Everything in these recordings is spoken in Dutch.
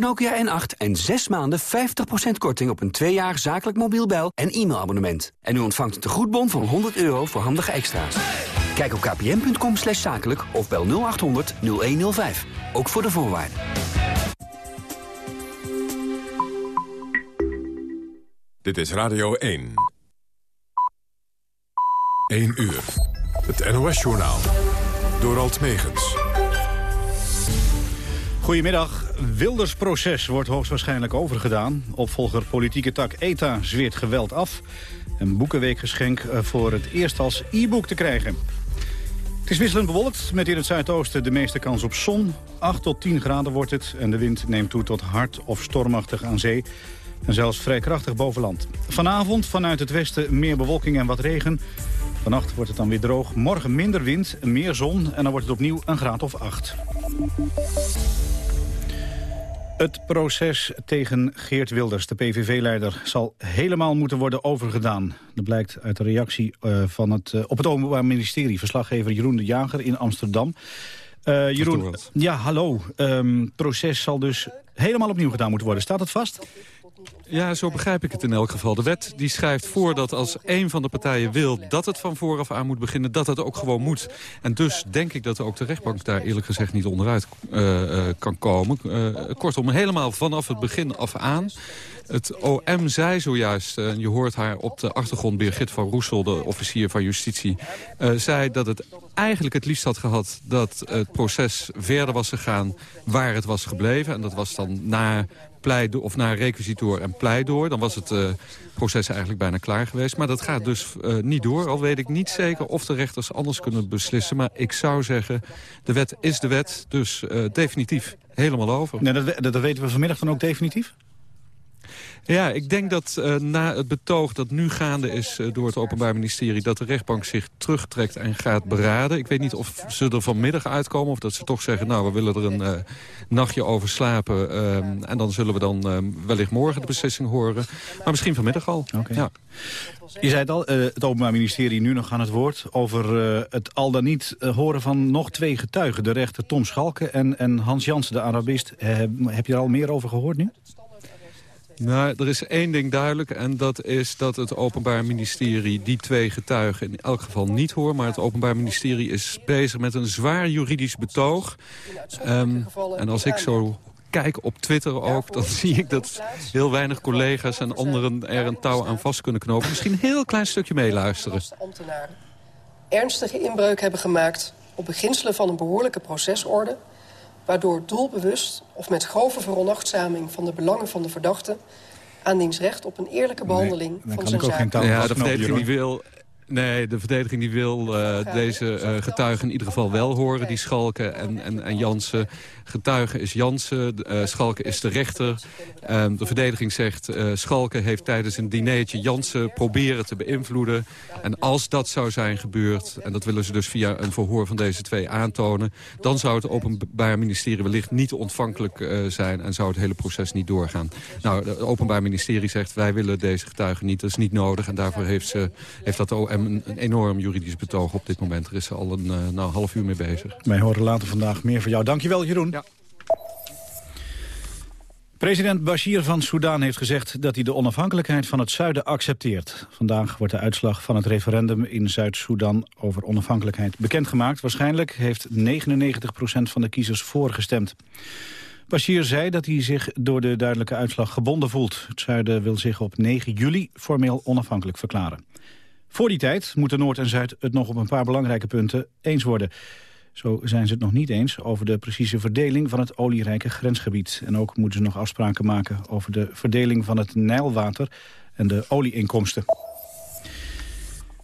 Nokia N8 en 6 maanden 50% korting op een 2 jaar zakelijk mobiel bel- en e-mailabonnement. En u ontvangt een tegoedbon van 100 euro voor handige extra's. Kijk op kpn.com slash zakelijk of bel 0800 0105. Ook voor de voorwaarden. Dit is Radio 1. 1 uur. Het NOS-journaal. Door Alt Megens. Goedemiddag. Wildersproces wordt hoogstwaarschijnlijk overgedaan. Opvolger politieke tak ETA zweert geweld af. Een boekenweekgeschenk eh, voor het eerst als e-book te krijgen. Het is wisselend bewolkt, met in het zuidoosten de meeste kans op zon. 8 tot 10 graden wordt het en de wind neemt toe tot hard of stormachtig aan zee. En zelfs vrij krachtig boven land. Vanavond vanuit het westen meer bewolking en wat regen. Vannacht wordt het dan weer droog. Morgen minder wind, meer zon en dan wordt het opnieuw een graad of 8. Het proces tegen Geert Wilders, de PVV-leider, zal helemaal moeten worden overgedaan. Dat blijkt uit de reactie uh, van het, uh, op het Openbaar Ministerie. Verslaggever Jeroen de Jager in Amsterdam. Uh, Jeroen, ja, hallo. Het um, proces zal dus helemaal opnieuw gedaan moeten worden. Staat het vast? Ja, zo begrijp ik het in elk geval. De wet die schrijft voor dat als een van de partijen wil dat het van vooraf aan moet beginnen, dat het ook gewoon moet. En dus denk ik dat ook de rechtbank daar eerlijk gezegd niet onderuit uh, uh, kan komen. Uh, kortom, helemaal vanaf het begin af aan. Het OM zei zojuist, en je hoort haar op de achtergrond... Birgit van Roesel, de officier van justitie... Zei dat het eigenlijk het liefst had gehad... dat het proces verder was gegaan waar het was gebleven. En dat was dan na pleidoor, of naar requisitoor en pleidoor. Dan was het uh, proces eigenlijk bijna klaar geweest. Maar dat gaat dus uh, niet door. Al weet ik niet zeker of de rechters anders kunnen beslissen. Maar ik zou zeggen, de wet is de wet. Dus uh, definitief helemaal over. Nee, dat, dat weten we vanmiddag dan ook definitief? Ja, ik denk dat uh, na het betoog dat nu gaande is uh, door het Openbaar Ministerie... dat de rechtbank zich terugtrekt en gaat beraden. Ik weet niet of ze er vanmiddag uitkomen of dat ze toch zeggen... nou, we willen er een uh, nachtje over slapen en dan zullen we dan wellicht morgen de beslissing horen. Maar misschien vanmiddag al. Okay. Ja. Je zei het al, het Openbaar Ministerie nu nog aan het woord... over het al dan niet horen van nog twee getuigen. De rechter Tom Schalke en, en Hans Jansen, de Arabist. heb je er al meer over gehoord nu? Nou, er is één ding duidelijk en dat is dat het Openbaar Ministerie die twee getuigen in elk geval niet hoort. Maar het Openbaar Ministerie is bezig met een zwaar juridisch betoog. Um, en als ik zo kijk op Twitter ook, dan zie ik dat heel weinig collega's en anderen er een touw aan vast kunnen knopen. Misschien een heel klein stukje meeluisteren. Ernstige inbreuk hebben gemaakt op beginselen van een behoorlijke procesorde waardoor doelbewust of met grove veronachtzaming van de belangen van de verdachte aan diens recht op een eerlijke behandeling nee, van zijn zaak. Ja, de verdediging die wil Nee, de verdediging die wil uh, deze uh, getuigen in ieder geval wel horen. Die Schalken en, en, en Jansen. Getuige is Jansen, uh, Schalken is de rechter. Ehm, de verdediging zegt, Schalken heeft tijdens een dinertje Jansen proberen te beïnvloeden. En als dat zou zijn gebeurd, en dat willen ze dus via een verhoor van deze twee aantonen... dan zou het Openbaar Ministerie wellicht niet ontvankelijk zijn... en zou het hele proces niet doorgaan. Nou, het Openbaar Ministerie zegt, wij willen deze getuigen niet. Dat is niet nodig en daarvoor heeft, ze, heeft dat de OM een, een, enorm juridisch betoog op dit moment. Er is al een uh, nou, half uur mee bezig. Wij horen later vandaag meer van jou. Dankjewel, Jeroen. Ja. President Bashir van Soudaan heeft gezegd dat hij de onafhankelijkheid van het zuiden accepteert. Vandaag wordt de uitslag van het referendum in Zuid-Soedan over onafhankelijkheid bekendgemaakt. Waarschijnlijk heeft 99% van de kiezers voorgestemd. Bashir zei dat hij zich door de duidelijke uitslag gebonden voelt. Het zuiden wil zich op 9 juli formeel onafhankelijk verklaren. Voor die tijd moeten Noord en Zuid het nog op een paar belangrijke punten eens worden. Zo zijn ze het nog niet eens over de precieze verdeling van het olierijke grensgebied. En ook moeten ze nog afspraken maken over de verdeling van het Nijlwater en de olieinkomsten.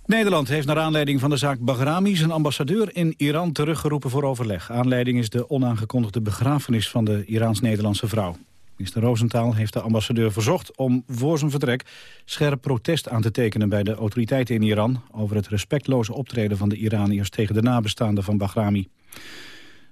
Nederland heeft naar aanleiding van de zaak Bahrami zijn ambassadeur in Iran teruggeroepen voor overleg. Aanleiding is de onaangekondigde begrafenis van de Iraans-Nederlandse vrouw. Minister Roosentaal heeft de ambassadeur verzocht om voor zijn vertrek scherp protest aan te tekenen bij de autoriteiten in Iran over het respectloze optreden van de Iraniërs tegen de nabestaanden van Bahrami.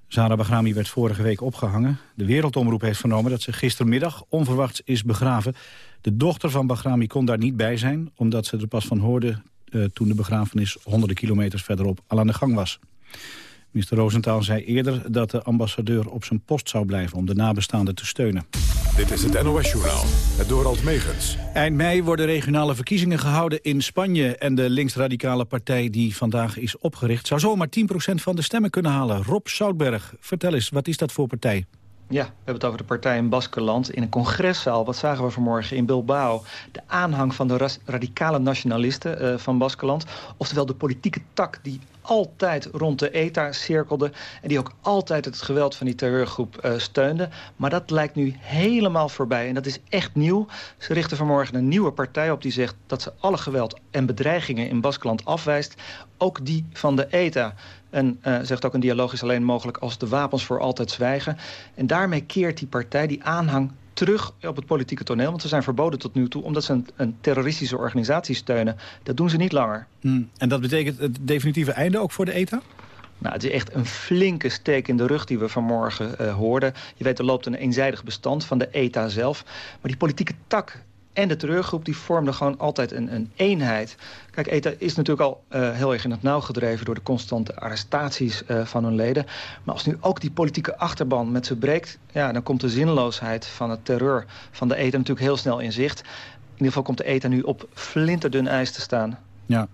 Zara Bahrami werd vorige week opgehangen. De Wereldomroep heeft vernomen dat ze gistermiddag onverwachts is begraven. De dochter van Bahrami kon daar niet bij zijn, omdat ze er pas van hoorde uh, toen de begrafenis honderden kilometers verderop al aan de gang was. Minister Roosentaal zei eerder dat de ambassadeur op zijn post zou blijven om de nabestaanden te steunen. Dit is het NOS-journaal, het Dorald Megens. Eind mei worden regionale verkiezingen gehouden in Spanje... en de linksradicale partij die vandaag is opgericht... zou zomaar 10% van de stemmen kunnen halen. Rob Soutberg, vertel eens, wat is dat voor partij? Ja, we hebben het over de partij in Baskeland. In een congreszaal, wat zagen we vanmorgen in Bilbao... de aanhang van de radicale nationalisten uh, van Baskeland. Oftewel de politieke tak die altijd rond de ETA cirkelde... en die ook altijd het geweld van die terreurgroep uh, steunde. Maar dat lijkt nu helemaal voorbij en dat is echt nieuw. Ze richten vanmorgen een nieuwe partij op die zegt... dat ze alle geweld en bedreigingen in Baskeland afwijst. Ook die van de ETA. En uh, zegt ook een dialoog is alleen mogelijk als de wapens voor altijd zwijgen. En daarmee keert die partij die aanhang terug op het politieke toneel. Want ze zijn verboden tot nu toe omdat ze een, een terroristische organisatie steunen. Dat doen ze niet langer. Hmm. En dat betekent het definitieve einde ook voor de ETA? Nou, het is echt een flinke steek in de rug die we vanmorgen uh, hoorden. Je weet, er loopt een eenzijdig bestand van de ETA zelf. Maar die politieke tak en de terreurgroep die vormden gewoon altijd een, een eenheid. Kijk, ETA is natuurlijk al uh, heel erg in het nauw gedreven... door de constante arrestaties uh, van hun leden. Maar als nu ook die politieke achterban met ze breekt... Ja, dan komt de zinloosheid van het terreur van de ETA natuurlijk heel snel in zicht. In ieder geval komt de ETA nu op flinterdun ijs te staan. Ja,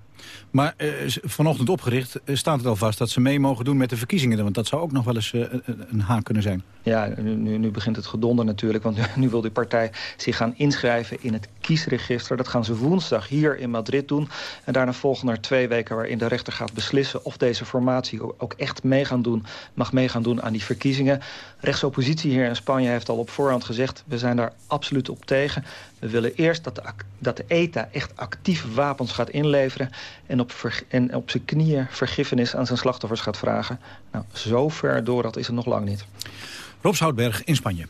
maar uh, vanochtend opgericht staat het al vast dat ze mee mogen doen met de verkiezingen. Want dat zou ook nog wel eens een haak kunnen zijn. Ja, nu, nu begint het gedonder natuurlijk. Want nu, wil die partij zich gaan inschrijven in het kiesregister. Dat gaan ze woensdag hier in Madrid doen. En daarna volgen er twee weken waarin de rechter gaat beslissen... of deze formatie ook echt mee gaan doen, mag mee gaan doen aan die verkiezingen. Rechtsoppositie hier in Spanje heeft al op voorhand gezegd... we zijn daar absoluut op tegen. We willen eerst dat de, dat de ETA echt actief wapens gaat inleveren... en op, en op zijn knieën vergiffenis aan zijn slachtoffers gaat vragen. Nou, zo ver door dat is het nog lang niet. Rob Zoutberg in Spanje.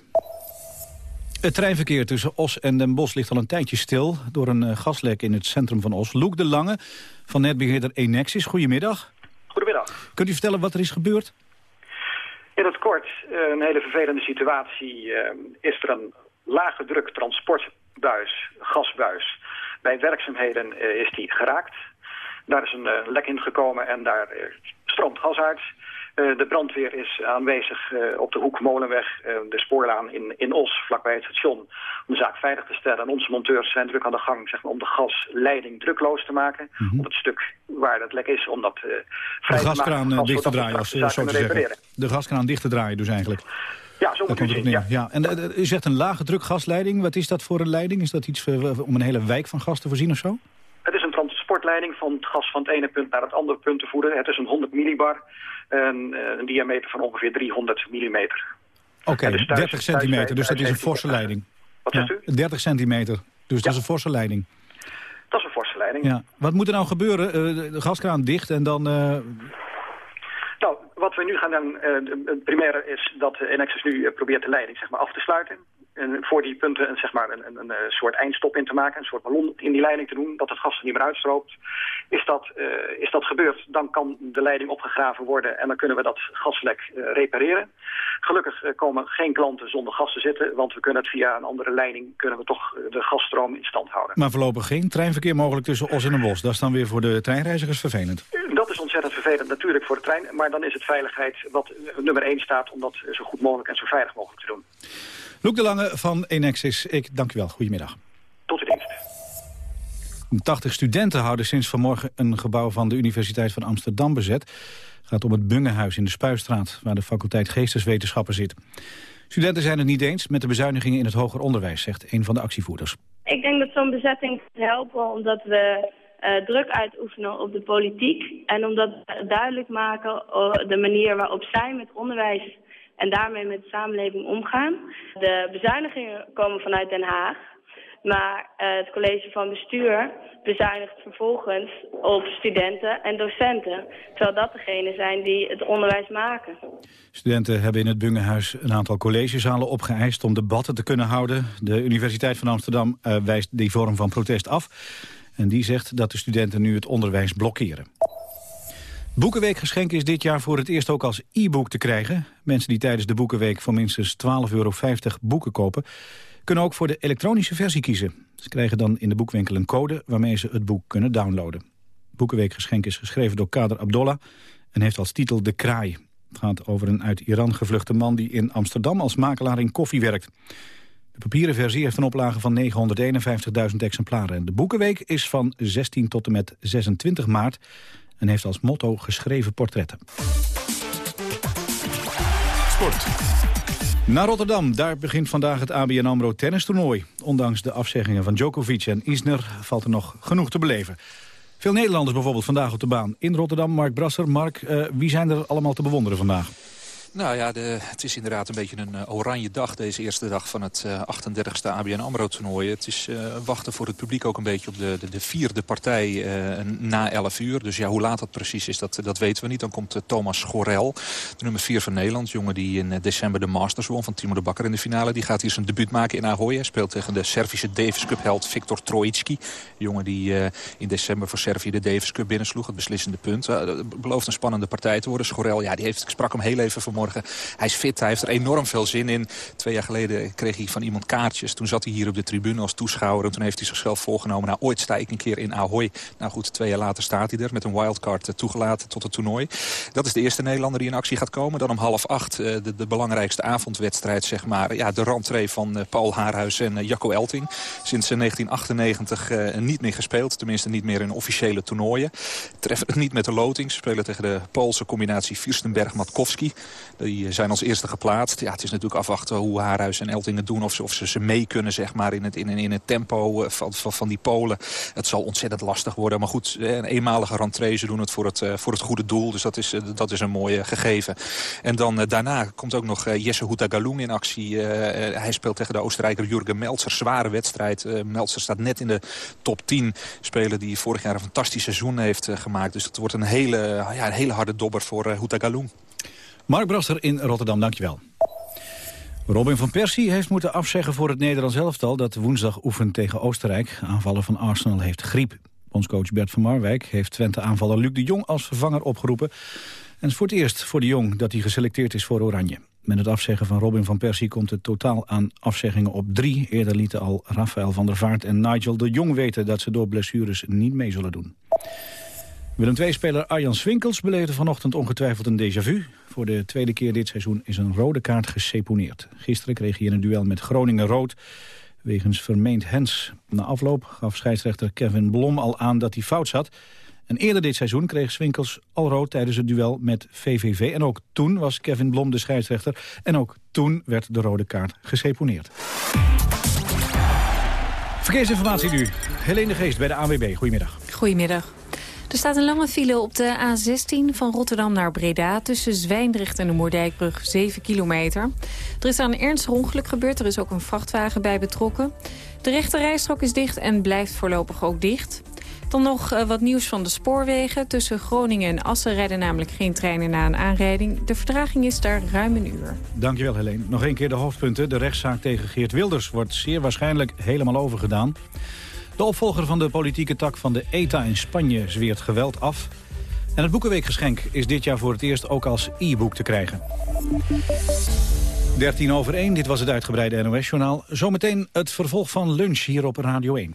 Het treinverkeer tussen Os en Den Bosch ligt al een tijdje stil... door een gaslek in het centrum van Os. Loek de Lange van netbeheerder Enexis, goedemiddag. Goedemiddag. Kunt u vertellen wat er is gebeurd? In het kort, een hele vervelende situatie. Is er een lage druk transportbuis, gasbuis. Bij werkzaamheden is die geraakt. Daar is een lek in gekomen en daar stroomt gas uit. Uh, de brandweer is aanwezig uh, op de hoek Molenweg, uh, de spoorlaan in, in Os, vlakbij het station, om de zaak veilig te stellen. En onze monteurs zijn druk aan de gang zeg maar, om de gasleiding drukloos te maken. Mm -hmm. Op het stuk waar dat lek is, om dat vrij de gaskraan te dicht te draaien, als zo te zeggen. De gaskraan dicht te draaien dus eigenlijk. Ja, zo moet u zien, ja. ja. En u zegt een lage druk gasleiding. Wat is dat voor een leiding? Is dat iets om een hele wijk van gas te voorzien of zo? Transportleiding van het gas van het ene punt naar het andere punt te voeren. Het is een 100 millibar, een, een diameter van ongeveer 300 millimeter. Oké, okay, dus 30 centimeter, dus dat is een forse leiding. Wat zegt u? 30 centimeter, dus ja. dat is een forse leiding. Dat is een forse leiding. Ja. Wat moet er nou gebeuren? Uh, de gaskraan dicht en dan... Uh... Nou, wat we nu gaan doen, uh, het primaire is dat Enexis nu probeert de leiding zeg maar, af te sluiten en voor die punten een, zeg maar, een, een, een, soort eindstop in te maken, een soort ballon in die leiding te doen, dat het gas er niet meer uitstroomt. Is dat, uh, is dat gebeurd, dan kan de leiding opgegraven worden en dan kunnen we dat gaslek uh, repareren. Gelukkig uh, komen geen klanten zonder gas te zitten, want we kunnen het via een andere leiding, kunnen we toch de gasstroom in stand houden. Maar voorlopig geen treinverkeer mogelijk tussen Os en Den Bosch. Dat is dan weer voor de treinreizigers vervelend. Dat is ontzettend vervelend natuurlijk voor de trein, maar dan is het veiligheid wat nummer 1 staat om dat zo goed mogelijk en zo veilig mogelijk te doen. Loek de Lange van Enexis, ik dank u wel. Goedemiddag. Tot uw dienst. 80 studenten houden sinds vanmorgen een gebouw van de Universiteit van Amsterdam bezet. Het gaat om het Bungehuis in de Spuistraat, waar de faculteit Geesteswetenschappen zit. Studenten zijn het niet eens met de bezuinigingen in het hoger onderwijs, zegt een van de actievoerders. Ik denk dat zo'n bezetting helpen omdat we uh, druk uitoefenen op de politiek. En omdat we duidelijk maken uh, de manier waarop zij met onderwijs en daarmee met de samenleving omgaan. De bezuinigingen komen vanuit Den Haag. Maar uh, het college van bestuur bezuinigt vervolgens op studenten en docenten. Terwijl dat degenen zijn die het onderwijs maken. Studenten hebben in het Bungehuis een aantal collegezalen opgeëist om debatten te kunnen houden. De Universiteit van Amsterdam uh, wijst die vorm van protest af. En die zegt dat de studenten nu het onderwijs blokkeren. Boekenweekgeschenk is dit jaar voor het eerst ook als e-book te krijgen. Mensen die tijdens de Boekenweek voor minstens 12,50 euro boeken kopen... kunnen ook voor de elektronische versie kiezen. Ze krijgen dan in de boekwinkel een code waarmee ze het boek kunnen downloaden. Boekenweekgeschenk is geschreven door Kader Abdollah en heeft als titel De Kraai. Het gaat over een uit Iran gevluchte man die in Amsterdam als makelaar in koffie werkt. De papieren versie heeft een oplage van 951.000 exemplaren. En de Boekenweek is van 16 tot en met 26 maart en heeft als motto geschreven portretten. Sport. Naar Rotterdam, daar begint vandaag het ABN AMRO tennistoernooi. Ondanks de afzeggingen van Djokovic en Isner valt er nog genoeg te beleven. Veel Nederlanders bijvoorbeeld vandaag op de baan. In Rotterdam, Mark Brasser. Mark, uh, wie zijn er allemaal te bewonderen vandaag? Nou ja, de, het is inderdaad een beetje een uh, oranje dag. Deze eerste dag van het uh, 38e ABN AMRO-toernooi. Het is uh, wachten voor het publiek ook een beetje op de, de, de vierde partij na 11 uur. Dus ja, hoe laat dat precies is, dat, dat weten we niet. Dan komt Thomas Schorel, de nummer 4 van Nederland. Jongen die in december de Masters won van Timo de Bakker in de finale. Die gaat hier zijn debuut maken in Ahoy. Hij speelt tegen de Servische Davis Cup-held Viktor Troitsky. Jongen die in december voor Servië de Davis Cup binnensloeg. Het beslissende punt. Belooft een spannende partij te worden. Schorel, ja, die heeft, ik sprak hem heel even vanmorgen hij is fit, hij heeft er enorm veel zin in. Twee jaar geleden kreeg hij van iemand kaartjes. Toen zat hij hier op de tribune als toeschouwer. En toen heeft hij zichzelf voorgenomen. Nou, ooit sta ik een keer in Ahoy. Nou goed, twee jaar later staat hij er met een wildcard eh, toegelaten tot het toernooi. Dat is de eerste Nederlander die in actie gaat komen. Dan om half acht eh, de, belangrijkste avondwedstrijd, zeg maar. Ja, de rentree van eh, Paul Haarhuis en Jacco Elting. Sinds 1998 niet meer gespeeld. Tenminste niet meer in officiële toernooien. Treffen het niet met de loting. Ze spelen tegen de Poolse combinatie Fürstenberg-Matkowski. Die zijn als eerste geplaatst. Ja, het is natuurlijk afwachten hoe Haarhuis en Elting het doen. Of ze, of ze, ze mee kunnen zeg maar, in, het, in, in het tempo eh, van, van, van die Polen. Het zal ontzettend lastig worden. Maar goed, eh, een eenmalige rentree. Ze doen het voor het, eh, voor het goede doel. Dus dat is, dat is een mooi gegeven. En dan daarna komt ook nog Jesse Houtagaloen in actie. hij speelt tegen de Oostenrijker Jurgen Meltzer. Zware wedstrijd. Meltzer staat net in de top 10. Speler die vorig jaar een fantastisch seizoen heeft gemaakt. Dus het wordt een hele, ja, een hele harde dobber voor uh, Houtagaloen. Mark Brasser in Rotterdam, dankjewel. Robin van Persie heeft moeten afzeggen voor het Nederlands elftal... dat woensdag oefent tegen Oostenrijk. Aanvaller van Arsenal heeft griep. Bondscoach Bert van Marwijk heeft Twente-aanvaller Luc de Jong als vervanger opgeroepen. En het is voor het eerst voor de Jong dat hij geselecteerd is voor Oranje. Met het afzeggen van Robin van Persie komt het totaal aan afzeggingen op drie. Eerder lieten al Rafael van der Vaart en Nigel de Jong weten... dat ze door blessures niet mee zullen doen. Willem II-speler Arjan Swinkels beleefde vanochtend ongetwijfeld een déjà vu. Voor de tweede keer dit seizoen is een rode kaart geseponeerd. Gisteren kreeg hij een duel met Groningen rood wegens vermeend hens. Na afloop gaf scheidsrechter Kevin Blom al aan dat hij fout zat. En eerder dit seizoen kreeg Swinkels al rood tijdens het duel met VVV. En ook toen was Kevin Blom de scheidsrechter. En ook toen werd de rode kaart geseponeerd. Verkeersinformatie nu. Helene Geest bij de ANWB. Goedemiddag. Goedemiddag. Er staat een lange file op de A16 van Rotterdam naar Breda... tussen Zwijndrecht en de Moerdijkbrug, 7 kilometer. Er is daar een ernstig ongeluk gebeurd. Er is ook een vrachtwagen bij betrokken. De rechte rijstrook is dicht en blijft voorlopig ook dicht. Dan nog uh, wat nieuws van de spoorwegen. Tussen Groningen en Assen rijden namelijk geen treinen na een aanrijding. De vertraging is daar ruim een uur. Dankjewel, Helene. Nog een keer de hoofdpunten. De rechtszaak tegen Geert Wilders wordt zeer waarschijnlijk helemaal overgedaan. De opvolger van de politieke tak van de ETA in Spanje zweert geweld af. En het Boekenweekgeschenk is dit jaar voor het eerst ook als e-book te krijgen. 13 over 1, dit was het uitgebreide NOS-journaal. Zometeen het vervolg van lunch hier op Radio 1.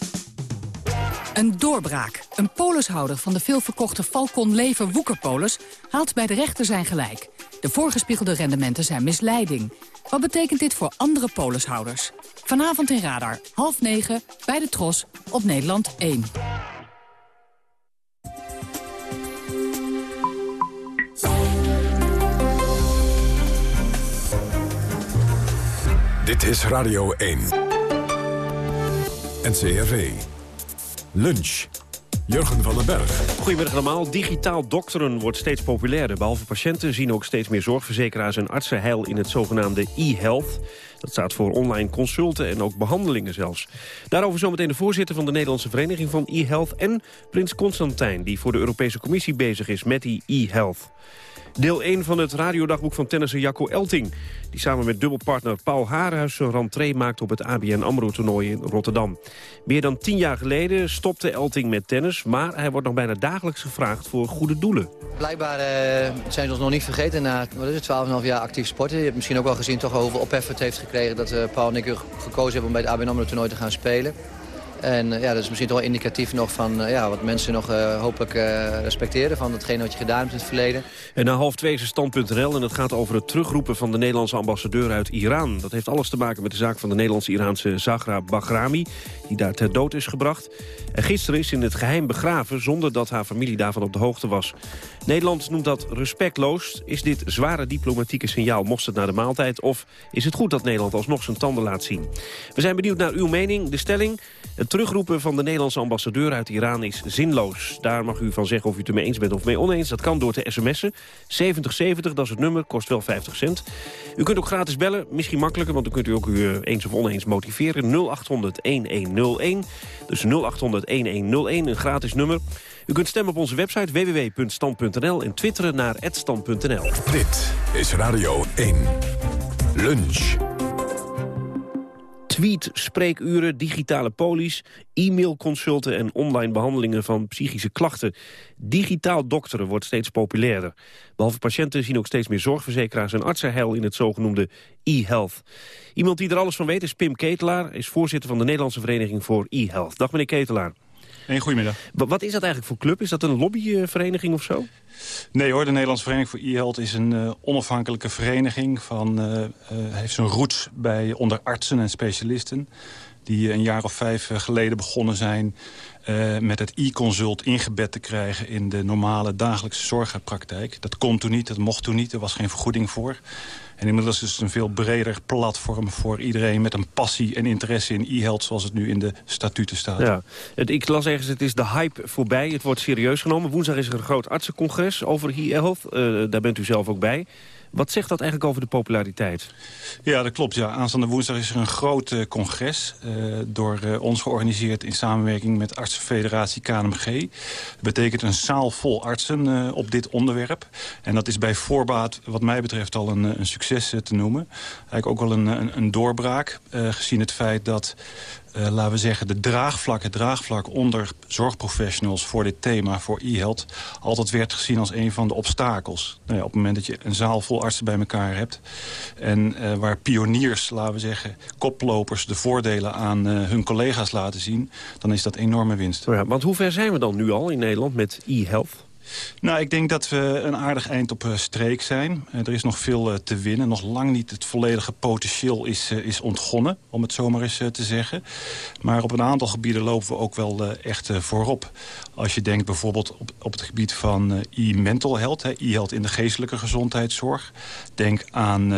Een doorbraak. Een polishouder van de veelverkochte Falcon Lever Woekerpolis... haalt bij de rechter zijn gelijk... De voorgespiegelde rendementen zijn misleiding. Wat betekent dit voor andere polishouders? Vanavond in Radar, half negen, bij de Tros, op Nederland 1. Dit is Radio 1. NCRV. Lunch. Jurgen van den Berg. Goedemiddag allemaal. Digitaal dokteren wordt steeds populairder. Behalve patiënten zien ook steeds meer zorgverzekeraars en artsen heil in het zogenaamde e-health. Dat staat voor online consulten en ook behandelingen zelfs. Daarover zometeen de voorzitter van de Nederlandse Vereniging van e-health... en prins Constantijn, die voor de Europese Commissie bezig is met die e-health. Deel 1 van het radiodagboek van tennisser Jacco Elting. Die samen met dubbelpartner Paul Haarhuis zijn rentree maakt op het ABN AMRO-toernooi in Rotterdam. Meer dan tien jaar geleden stopte Elting met tennis... maar hij wordt nog bijna dagelijks gevraagd voor goede doelen. Blijkbaar uh, zijn ze ons nog niet vergeten na wat is het, 12,5 jaar actief sporten. Je hebt misschien ook wel gezien toch hoeveel ophef het heeft gekregen... dat uh, Paul en ik gekozen hebben om bij het ABN AMRO-toernooi te gaan spelen. En eh, ja, dat is misschien toch wel indicatief nog van ja, wat mensen nog uh, hopelijk respecteren... van hetgene wat je gedaan hebt in het verleden. En na half twee is stand.nl en het gaat over het terugroepen van de Nederlandse ambassadeur uit Iran. Dat heeft alles te maken met de zaak van de Nederlandse-Iraanse Zagra Bahrami... die daar ter dood is gebracht. En gisteren is in het geheim begraven zonder dat haar familie daarvan op de hoogte was. Nederland noemt dat respectloos. Is dit zware diplomatieke signaal het naar de maaltijd... of is het goed dat Nederland alsnog zijn tanden laat zien? We zijn benieuwd naar uw mening. De stelling... Het terugroepen van de Nederlandse ambassadeur uit Iran is zinloos. Daar mag u van zeggen of u het ermee eens bent of mee oneens. Dat kan door te sms'en. 7070, dat is het nummer, kost wel 50 cent. U kunt ook gratis bellen, misschien makkelijker... want dan kunt u ook u eens of oneens motiveren. 0800-1101, dus 0800-1101, een gratis nummer. U kunt stemmen op onze website www.stand.nl en twitteren naar @stand.nl. Dit is Radio 1. Lunch tweet, spreekuren, digitale polies, e-mailconsulten en online behandelingen van psychische klachten. Digitaal dokteren wordt steeds populairder. Behalve patiënten zien ook steeds meer zorgverzekeraars en artsen heil in het zogenoemde e-health. Iemand die er alles van weet is Pim Ketelaar, is voorzitter van de Nederlandse Vereniging voor e-health. Dag meneer Ketelaar. Een goedemiddag. Wat is dat eigenlijk voor club? Is dat een lobbyvereniging of zo? Nee hoor, de Nederlandse Vereniging voor e-health is een uh, onafhankelijke vereniging. Van, uh, uh, heeft zijn roots bij onder artsen en specialisten. Die een jaar of vijf geleden begonnen zijn met het e-consult ingebed te krijgen in de normale dagelijkse zorgpraktijk. Dat kon toen niet, dat mocht toen niet, er was geen vergoeding voor. En inmiddels is het een veel breder platform voor iedereen... met een passie en interesse in e-health zoals het nu in de statuten staat. Ja. Ik las ergens, het is de hype voorbij. Het wordt serieus genomen. Woensdag is er een groot artsencongres over e-health. Uh, daar bent u zelf ook bij. Wat zegt dat eigenlijk over de populariteit? Ja, dat klopt. Ja. Aanstaande woensdag is er een groot uh, congres... Uh, door uh, ons georganiseerd in samenwerking met Artsenfederatie KNMG. Dat betekent een zaal vol artsen op dit onderwerp. En dat is bij voorbaat wat mij betreft al een, een succes te noemen. Eigenlijk ook wel een, een, een doorbraak. gezien het feit dat uh, laten we zeggen, de draagvlak, het draagvlak onder zorgprofessionals voor dit thema, voor e-health, altijd werd gezien als een van de obstakels. Nou ja, op het moment dat je een zaal vol artsen bij elkaar hebt en uh, waar pioniers, laten we zeggen, koplopers de voordelen aan uh, hun collega's laten zien, dan is dat enorme winst. Want hoe ver zijn we dan nu al in Nederland met e-health? Nou, ik denk dat we een aardig eind op streek zijn. er is nog veel te winnen. Nog lang niet het volledige potentieel is, is ontgonnen, om het zomaar eens te zeggen. Maar op een aantal gebieden lopen we ook wel echt voorop. Als je denkt bijvoorbeeld op, op het gebied van e-mental health, e-health in de geestelijke gezondheidszorg. Denk aan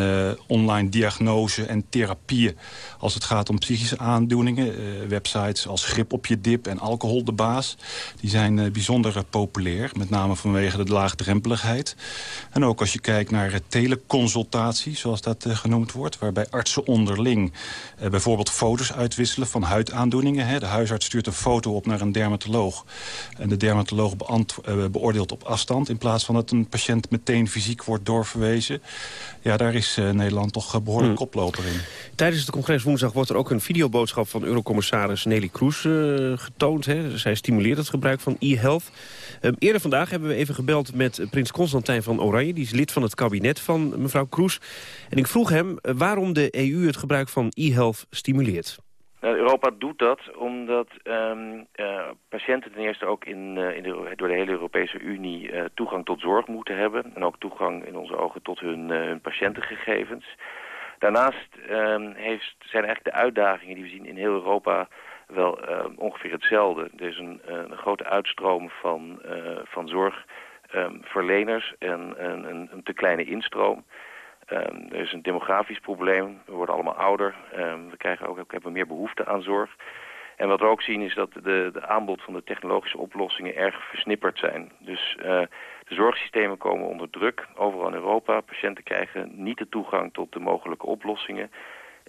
online diagnose en therapieën als het gaat om psychische aandoeningen. websites als Grip op je dip en Alcohol de Baas. Die zijn bijzonder populair, met name vanwege de laagdrempeligheid. En ook als je kijkt naar teleconsultatie, zoals dat uh, genoemd wordt... waarbij artsen onderling uh, bijvoorbeeld foto's uitwisselen van huidaandoeningen. Hè. De huisarts stuurt een foto op naar een dermatoloog. En de dermatoloog beoordeelt op afstand... in plaats van dat een patiënt meteen fysiek wordt doorverwezen. Ja, daar is Nederland toch behoorlijk hmm. koploper in. Tijdens het congres woensdag wordt er ook een videoboodschap... van Eurocommissaris Nelly Kroes getoond. Hè. Zij stimuleert het gebruik van e-health... Um, eerder vandaag hebben we even gebeld met prins Constantijn van Oranje. Die is lid van het kabinet van mevrouw Kroes. En ik vroeg hem waarom de EU het gebruik van e-health stimuleert. Europa doet dat omdat um, uh, patiënten ten eerste ook in, uh, in de, door de hele Europese Unie toegang tot zorg moeten hebben. En ook toegang in onze ogen tot hun, hun patiëntengegevens. Daarnaast um, heeft, zijn eigenlijk de uitdagingen die we zien in heel Europa wel uh, ongeveer hetzelfde. Er is een, eh, een grote uitstroom van, uh, van zorgverleners en een, een, een, te kleine instroom. Um, er is een demografisch probleem. We worden allemaal ouder. We krijgen ook, hebben meer behoefte aan zorg. En wat we ook zien is dat de, de aanbod van de technologische oplossingen erg versnipperd zijn. Dus uh, de zorgsystemen komen onder druk overal in Europa. Patiënten krijgen niet de toegang tot de mogelijke oplossingen.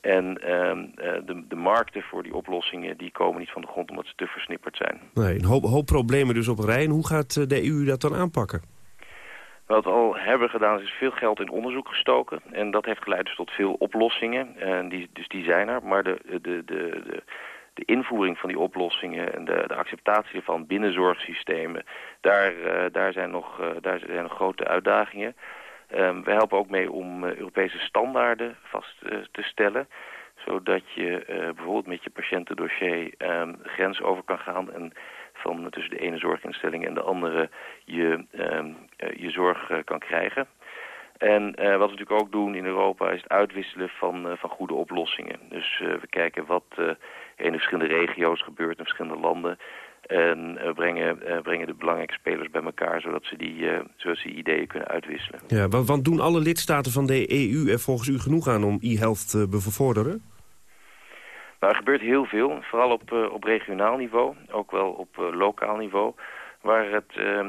En um, de, de, markten voor die oplossingen die komen niet van de grond omdat ze te versnipperd zijn. Nee, een hoop, hoop problemen dus op een rij. En hoe gaat de EU dat dan aanpakken? Wat we al hebben gedaan is veel geld in onderzoek gestoken. En dat heeft geleid dus tot veel oplossingen. En die, dus die zijn er. Maar de, de, de, de, de invoering van die oplossingen en de, de acceptatie van binnen zorgsystemen... daar, uh, daar, zijn, nog, uh, daar zijn nog grote uitdagingen. Um, we helpen ook mee om uh, Europese standaarden vast te stellen zodat je bijvoorbeeld met je patiëntendossier um, grens over kan gaan... en van tussen de ene zorginstelling en de andere je, uh, je zorg kan krijgen. En wat we natuurlijk ook doen in Europa is het uitwisselen van, van goede oplossingen. Dus we kijken wat in de verschillende regio's gebeurt in verschillende landen. En brengen, brengen de belangrijke spelers bij elkaar, zodat ze die, zodat ze die ideeën kunnen uitwisselen. Ja, want doen alle lidstaten van de EU er volgens u genoeg aan om e-health te bevorderen? Nou, er gebeurt heel veel, vooral op, op regionaal niveau, ook wel op lokaal niveau. Waar het, uh,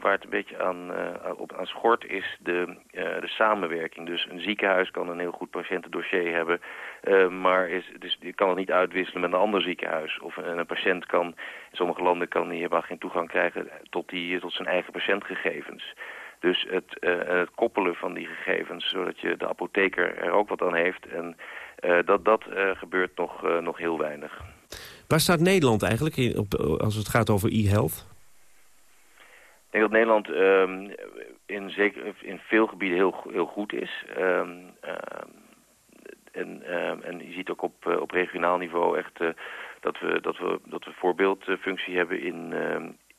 waar het een beetje aan, op, aan schort is de, de samenwerking. Dus een ziekenhuis kan een heel goed patiëntendossier hebben, maar is, dus, die kan het niet uitwisselen met een ander ziekenhuis. Of een, een patiënt kan, in sommige landen kan die helemaal geen toegang krijgen tot, die, tot zijn eigen patiëntgegevens. Dus het, het koppelen van die gegevens, zodat je de apotheker er ook wat aan heeft... en dat dat gebeurt nog, nog heel weinig. Waar staat Nederland eigenlijk op, als het gaat over e-health? Ik denk dat Nederland um, in, in veel gebieden heel, heel goed is. Um, en, en je ziet ook op, op regionaal niveau echt dat, we, dat, we, dat we voorbeeldfunctie hebben in,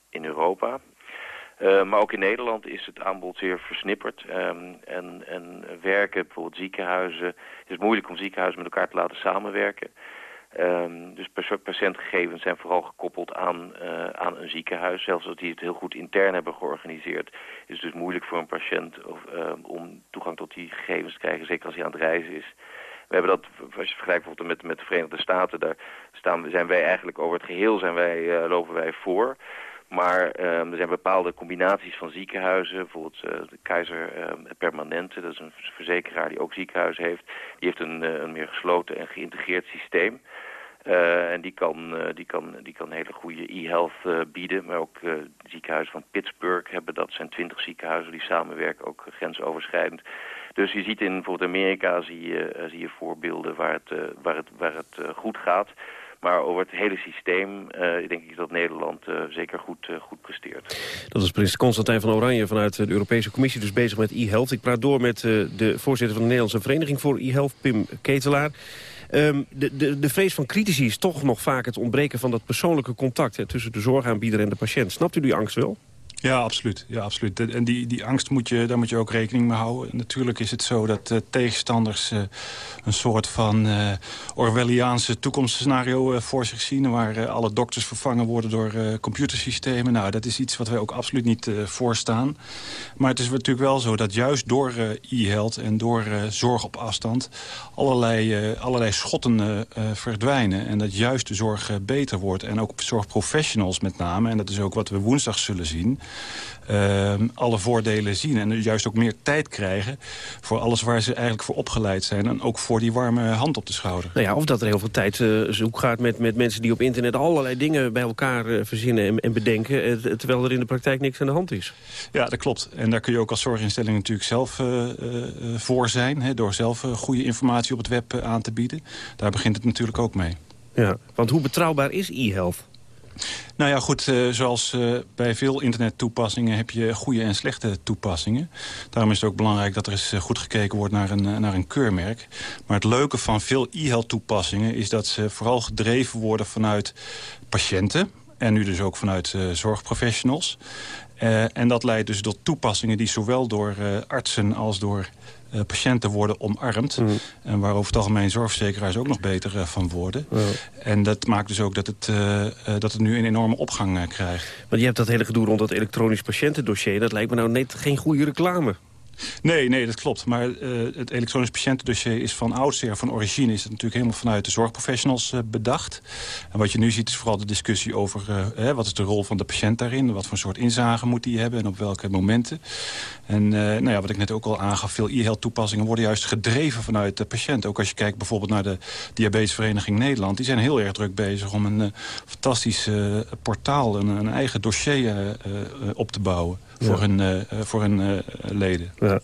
in Europa. Maar ook in Nederland is het aanbod zeer versnipperd. En, en werken, bijvoorbeeld ziekenhuizen... Het is moeilijk om ziekenhuizen met elkaar te laten samenwerken. Um, dus patiëntgegevens zijn vooral gekoppeld aan, uh, aan een ziekenhuis. Zelfs als die het heel goed intern hebben georganiseerd... is het dus moeilijk voor een patiënt of, uh, om toegang tot die gegevens te krijgen... zeker als hij aan het reizen is. We hebben dat, als je vergelijkt bijvoorbeeld met, met de Verenigde Staten... daar staan, zijn wij eigenlijk over het geheel zijn wij, uh, lopen wij voor... Maar um, er zijn bepaalde combinaties van ziekenhuizen. Bijvoorbeeld uh, de Keizer um, Permanente, dat is een verzekeraar die ook ziekenhuizen heeft. Die heeft een, een meer gesloten en geïntegreerd systeem. Uh, en die kan, uh, die, kan, die kan hele goede e-health uh, bieden. Maar ook uh, ziekenhuizen van Pittsburgh hebben dat. zijn twintig ziekenhuizen die samenwerken, ook grensoverschrijdend. Dus je ziet in bijvoorbeeld Amerika zie je, zie je voorbeelden waar het, waar het, waar het goed gaat. Maar over het hele systeem denk ik dat Nederland zeker goed, goed presteert. Dat is prins Constantijn van Oranje vanuit de Europese Commissie, dus bezig met e-health. Ik praat door met de voorzitter van de Nederlandse Vereniging voor e-health, Pim Ketelaar. Um, de, de, de vrees van critici is toch nog vaak het ontbreken van dat persoonlijke contact... Hè, tussen de zorgaanbieder en de patiënt. Snapt u die angst wel? Ja, absoluut. Ja, absoluut. En die, die angst moet je, daar moet je ook rekening mee houden. Natuurlijk is het zo dat uh, tegenstanders uh, een soort van uh, Orwelliaanse toekomstscenario voor zich zien... waar alle dokters vervangen worden door computersystemen. Nou, dat is iets wat wij ook absoluut niet voorstaan. Maar het is natuurlijk wel zo dat juist door e-health en door zorg op afstand... allerlei, allerlei schotten verdwijnen. En dat juist de zorg beter wordt. En ook zorgprofessionals met name. En dat is ook wat we woensdag zullen zien uh, alle voordelen zien. En juist ook meer tijd krijgen voor alles waar ze eigenlijk voor opgeleid zijn. En ook voor die warme hand op de schouder. Nou ja, of dat er heel veel tijd uh, zoek gaat met, met mensen die op internet allerlei dingen bij elkaar uh, verzinnen en, en bedenken. Eh, terwijl er in de praktijk niks aan de hand is. Ja, dat klopt. En daar kun je ook als zorginstelling natuurlijk zelf voor zijn. Hè, door zelf goede informatie op het web aan te bieden. Daar begint het natuurlijk ook mee. Ja, want hoe betrouwbaar is e-health? Nou ja, goed, uh, zoals uh, bij veel internettoepassingen heb je goede en slechte toepassingen. Daarom is het ook belangrijk dat er eens goed gekeken wordt naar een, naar een keurmerk. Maar het leuke van veel e-health toepassingen is dat ze vooral gedreven worden vanuit patiënten. En nu dus ook vanuit zorgprofessionals. en dat leidt dus tot toepassingen die zowel door artsen als door uh, patiënten worden omarmd. Mm. En waar over het algemeen zorgverzekeraars ook nog beter uh, van worden. Ja. En dat maakt dus ook dat het, uh, dat het nu een enorme opgang krijgt. Want je hebt dat hele gedoe rond dat elektronisch patiëntendossier. Dat lijkt me nou net geen goede reclame. Nee, nee, dat klopt. Maar uh, het elektronisch patiëntendossier is van oudsher, van origine... is het natuurlijk helemaal vanuit de zorgprofessionals uh, bedacht. En wat je nu ziet is vooral de discussie over... Uh, wat is de rol van de patiënt daarin? Wat voor soort inzage moet die hebben en op welke momenten? En nou ja, wat ik net ook al aangaf, veel e-health toepassingen... worden juist gedreven vanuit de patiënt. Ook als je kijkt bijvoorbeeld naar de Diabetesvereniging Nederland... die zijn heel erg druk bezig om een fantastisch portaal... een, een eigen dossier op te bouwen voor hun, uh, voor hun uh, leden. Ja.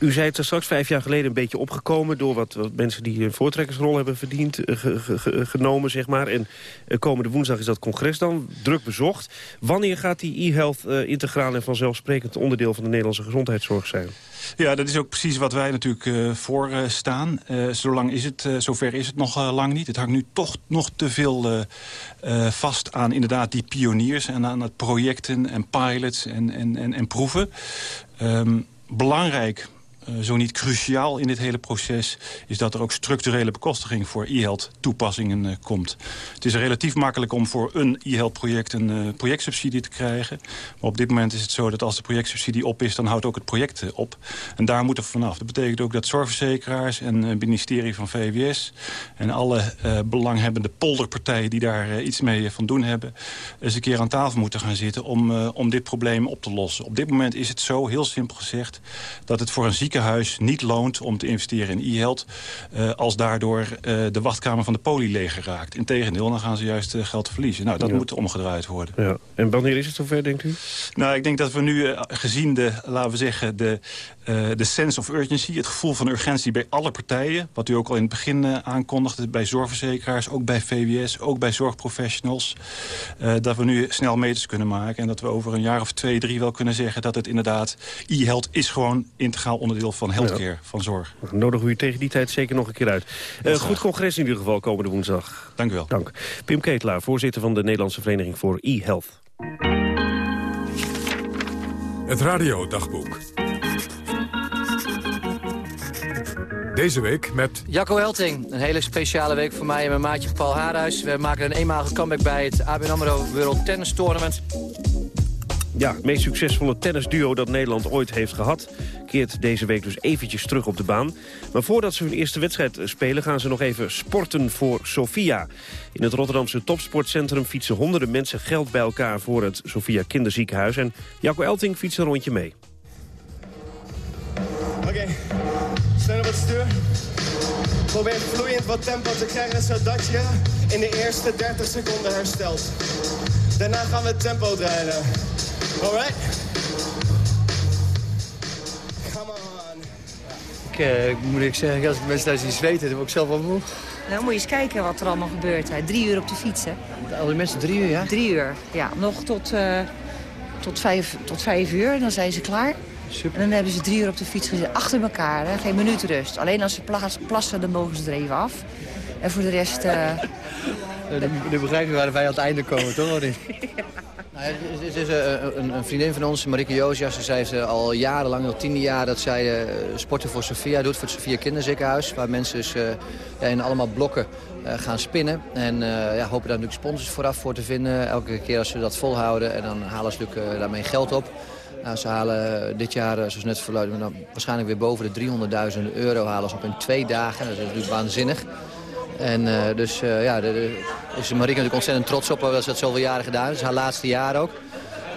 U zei het er straks vijf jaar geleden een beetje opgekomen... door wat, wat mensen die een voortrekkersrol hebben verdiend, genomen, zeg maar. En komende woensdag is dat congres dan, druk bezocht. Wanneer gaat die e-health integraal en vanzelfsprekend onderdeel van de Nederlandse gezondheidszorg zijn? Ja, dat is ook precies wat wij natuurlijk uh, voor uh, staan. Uh, zolang is het, zover is het nog lang niet. Het hangt nu toch nog te veel vast aan inderdaad die pioniers... en aan het projecten en pilots en, en, en, en proeven. Um, belangrijk zo niet cruciaal in dit hele proces... is dat er ook structurele bekostiging voor e-health toepassingen uh, komt. Het is relatief makkelijk om voor een e-health project een uh, projectsubsidie te krijgen. Maar op dit moment is het zo dat als de projectsubsidie op is... dan houdt ook het project op. En daar moeten we vanaf. Dat betekent ook dat zorgverzekeraars en het ministerie van VWS... en alle belanghebbende polderpartijen die daar iets mee van doen hebben... eens een keer aan tafel moeten gaan zitten om, om dit probleem op te lossen. Op dit moment is het zo, heel simpel gezegd... dat het voor een zieke ziekenhuis niet loont om te investeren in e-health... Uh, als daardoor uh, de wachtkamer van de poli leeg raakt. Integendeel, dan gaan ze juist uh, geld verliezen. Nou, dat ja. moet omgedraaid worden. Ja. En wanneer is het zover, denkt u? Nou, ik denk dat we nu, gezien de, laten we zeggen... de uh, de sense of urgency, het gevoel van urgentie bij alle partijen... wat u ook al in het begin uh, aankondigde, bij zorgverzekeraars... ook bij VWS, ook bij zorgprofessionals... Uh, dat we nu snel meters kunnen maken... en dat we over een jaar of twee, drie wel kunnen zeggen... dat het inderdaad, e-health is gewoon integraal onderdeel van healthcare, ja. van zorg. Dan nodigen we u tegen die tijd zeker nog een keer uit. goed congres in ieder geval komende woensdag. Dank u wel. Dank. Pim Ketelaar, voorzitter van de Nederlandse Vereniging voor e-health. Het Radio Dagboek. Deze week met... Jacco Helting. Een hele speciale week voor mij en mijn maatje Paul Haarhuis. We maken een eenmalige comeback bij het ABN AMRO World Tennis Tournament. Ja, het meest succesvolle tennisduo dat Nederland ooit heeft gehad... keert deze week dus eventjes terug op de baan. Maar voordat ze hun eerste wedstrijd spelen... gaan ze nog even sporten voor Sofia. In het Rotterdamse topsportcentrum fietsen honderden mensen geld bij elkaar... voor het Sofia Kinderziekenhuis. En Jacco Elting fietst een rondje mee. Oké. Okay snel wat stuur. Probeer vloeiend wat tempo te krijgen, zodat je in de eerste 30 seconden herstelt. Daarna gaan we het tempo draaien. Alright? Come on. Ik, uh, moet ik zeggen, als ik mensen thuis zien zweten, dan word ik zelf wel moe. Nou, moet je eens kijken wat er allemaal gebeurt. Hè. Drie uur op de fiets, hè? Al die mensen drie uur, ja? Drie uur, ja. Nog tot, uh, tot, vijf, tot vijf uur, dan zijn ze klaar. Super. En dan hebben ze drie uur op de fiets gezeten, achter elkaar. Hè? Geen minuut rust. Alleen als ze plassen, dan mogen ze er even af. En voor de rest... Uh... nu, nu begrijp je waar wij aan het einde komen, toch? ja. Nou, het is een, een, vriendin van ons, Marike Josias. Zij heeft al jarenlang, al tiende jaar, dat zij uh, sporten voor Sofia doet. Voor het Sofia Kinderziekenhuis. Waar mensen dus, uh, ja, in allemaal blokken uh, gaan spinnen. En ja, hopen daar natuurlijk sponsors vooraf voor te vinden. Elke keer als ze dat volhouden. En dan halen ze natuurlijk daarmee geld op. Nou, ze halen dit jaar, zoals net verluid, waarschijnlijk weer boven de 300.000 euro halen ze op in twee dagen. Dat is natuurlijk waanzinnig. En uh, dus uh, ja, daar is Marieke natuurlijk ontzettend trots op dat ze dat zoveel jaren gedaan Het is haar laatste jaar ook.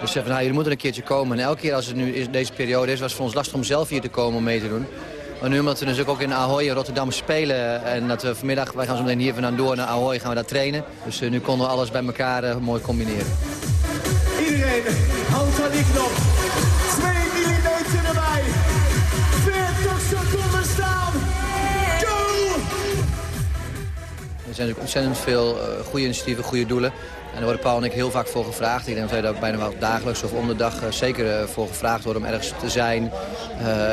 Dus ze zeggen, nou, jullie moeten een keertje komen. En elke keer als het nu is, deze periode is, was het voor ons lastig om zelf hier te komen om mee te doen. Maar nu omdat we dus ook in Ahoy in Rotterdam spelen... en dat we vanmiddag, wij gaan zo meteen hier vandaan door naar Ahoy, gaan we daar trainen. Dus nu konden we alles bij elkaar mooi combineren. Knop. 2 mm erbij. 40 seconden staan. Go! Er zijn natuurlijk ontzettend veel uh, goede initiatieven, goede doelen. En daar worden Paul en ik heel vaak voor gevraagd. Ik denk dat wij daar bijna wel dagelijks of om de dag uh, zeker uh, voor gevraagd worden om ergens te zijn.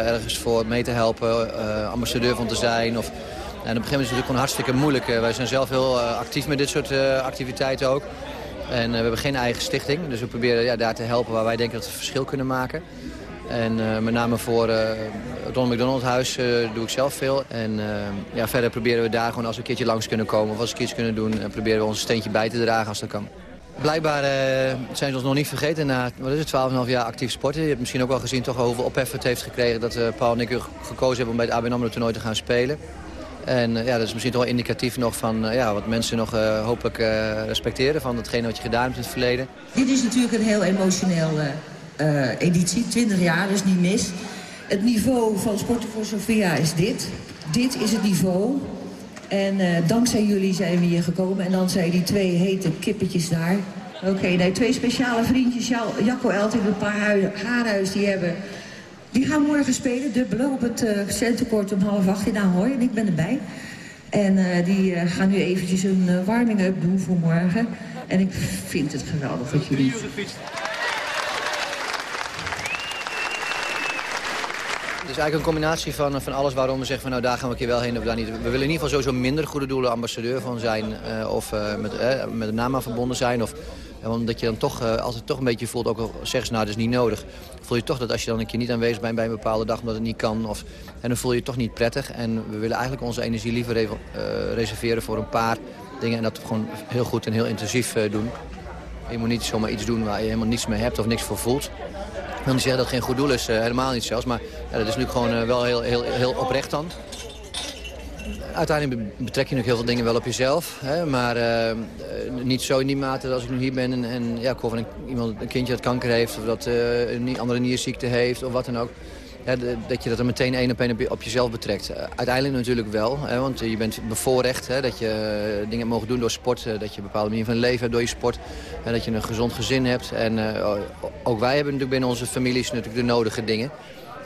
ergens voor mee te helpen, ambassadeur van te zijn. Of, en op een gegeven moment is het natuurlijk gewoon hartstikke moeilijk. wij zijn zelf heel actief met dit soort activiteiten ook. En we hebben geen eigen stichting, dus we proberen ja, daar te helpen waar wij denken dat we verschil kunnen maken. En uh, met name voor uh, het Ronald McDonald Huis doe ik zelf veel. En ja, verder proberen we daar gewoon als we een keertje langs kunnen komen of als we keertje kunnen doen... proberen we ons steentje bij te dragen als dat kan. Blijkbaar zijn ze ons nog niet vergeten na wat is het, 12,5 jaar actief sporten. Je hebt misschien ook wel gezien toch hoeveel ophef het heeft gekregen... dat Paul en ik gekozen hebben om bij het ABN AMRO toernooi te gaan spelen. En uh, ja, dat is misschien toch wel indicatief nog van ja, wat mensen nog hopelijk respecteren... van datgene wat je gedaan hebt in het verleden. Dit is natuurlijk een heel emotionele editie, 20 jaar, dus niet mis. Het niveau van Sporten voor Sofia is dit. Dit is het niveau. En dankzij jullie zijn we hier gekomen. En dan zijn die twee hete kippetjes daar. Oké, okay, nee, twee speciale vriendjes. Jacco Elt en een paar haarhuis die hebben... Die gaan morgen spelen, dubbelen op het uh, centenkort om half acht in Ahoy. En ik ben erbij. En uh, die uh, gaan nu eventjes een warming-up doen voor morgen. En ik vind het geweldig dat jullie... is eigenlijk een combinatie van, van alles waarom we zeggen van nou daar gaan we een keer wel heen of daar niet. We willen in ieder geval sowieso minder goede doelen ambassadeur van zijn uh, of uh, met, uh, met een naam aan verbonden zijn. Of, omdat je dan toch altijd toch een beetje voelt, ook al zeggen ze nou dat is niet nodig. Voel je toch dat als je dan een keer niet aanwezig bent bij een bepaalde dag omdat het niet kan. Of, en dan voel je je toch niet prettig. En we willen eigenlijk onze energie liever reserveren voor een paar dingen. En dat gewoon heel goed en heel intensief doen. Je moet niet zomaar iets doen waar je helemaal niets mee hebt of niks voor voelt wil niet zeggen dat het geen goed doel is, uh, helemaal niet zelfs. Maar ja, dat is nu gewoon uh, wel heel, heel, heel oprecht dan. Uiteindelijk betrek je natuurlijk heel veel dingen wel op jezelf. Hè, maar uh, niet zo in die mate als ik nu hier ben. En, en ja, ik hoor van iemand, een kindje dat kanker heeft... of dat een andere nierziekte heeft of wat dan ook dat je dat er meteen één op één op, jezelf betrekt. Uh, uiteindelijk natuurlijk wel, hè, want je bent bevoorrecht hè, dat je uh, dingen mogen doen door sport. Uh, dat je een bepaalde manier van leven hebt door je sport. En dat je een gezond gezin hebt. En ook wij hebben natuurlijk binnen onze families natuurlijk de nodige dingen.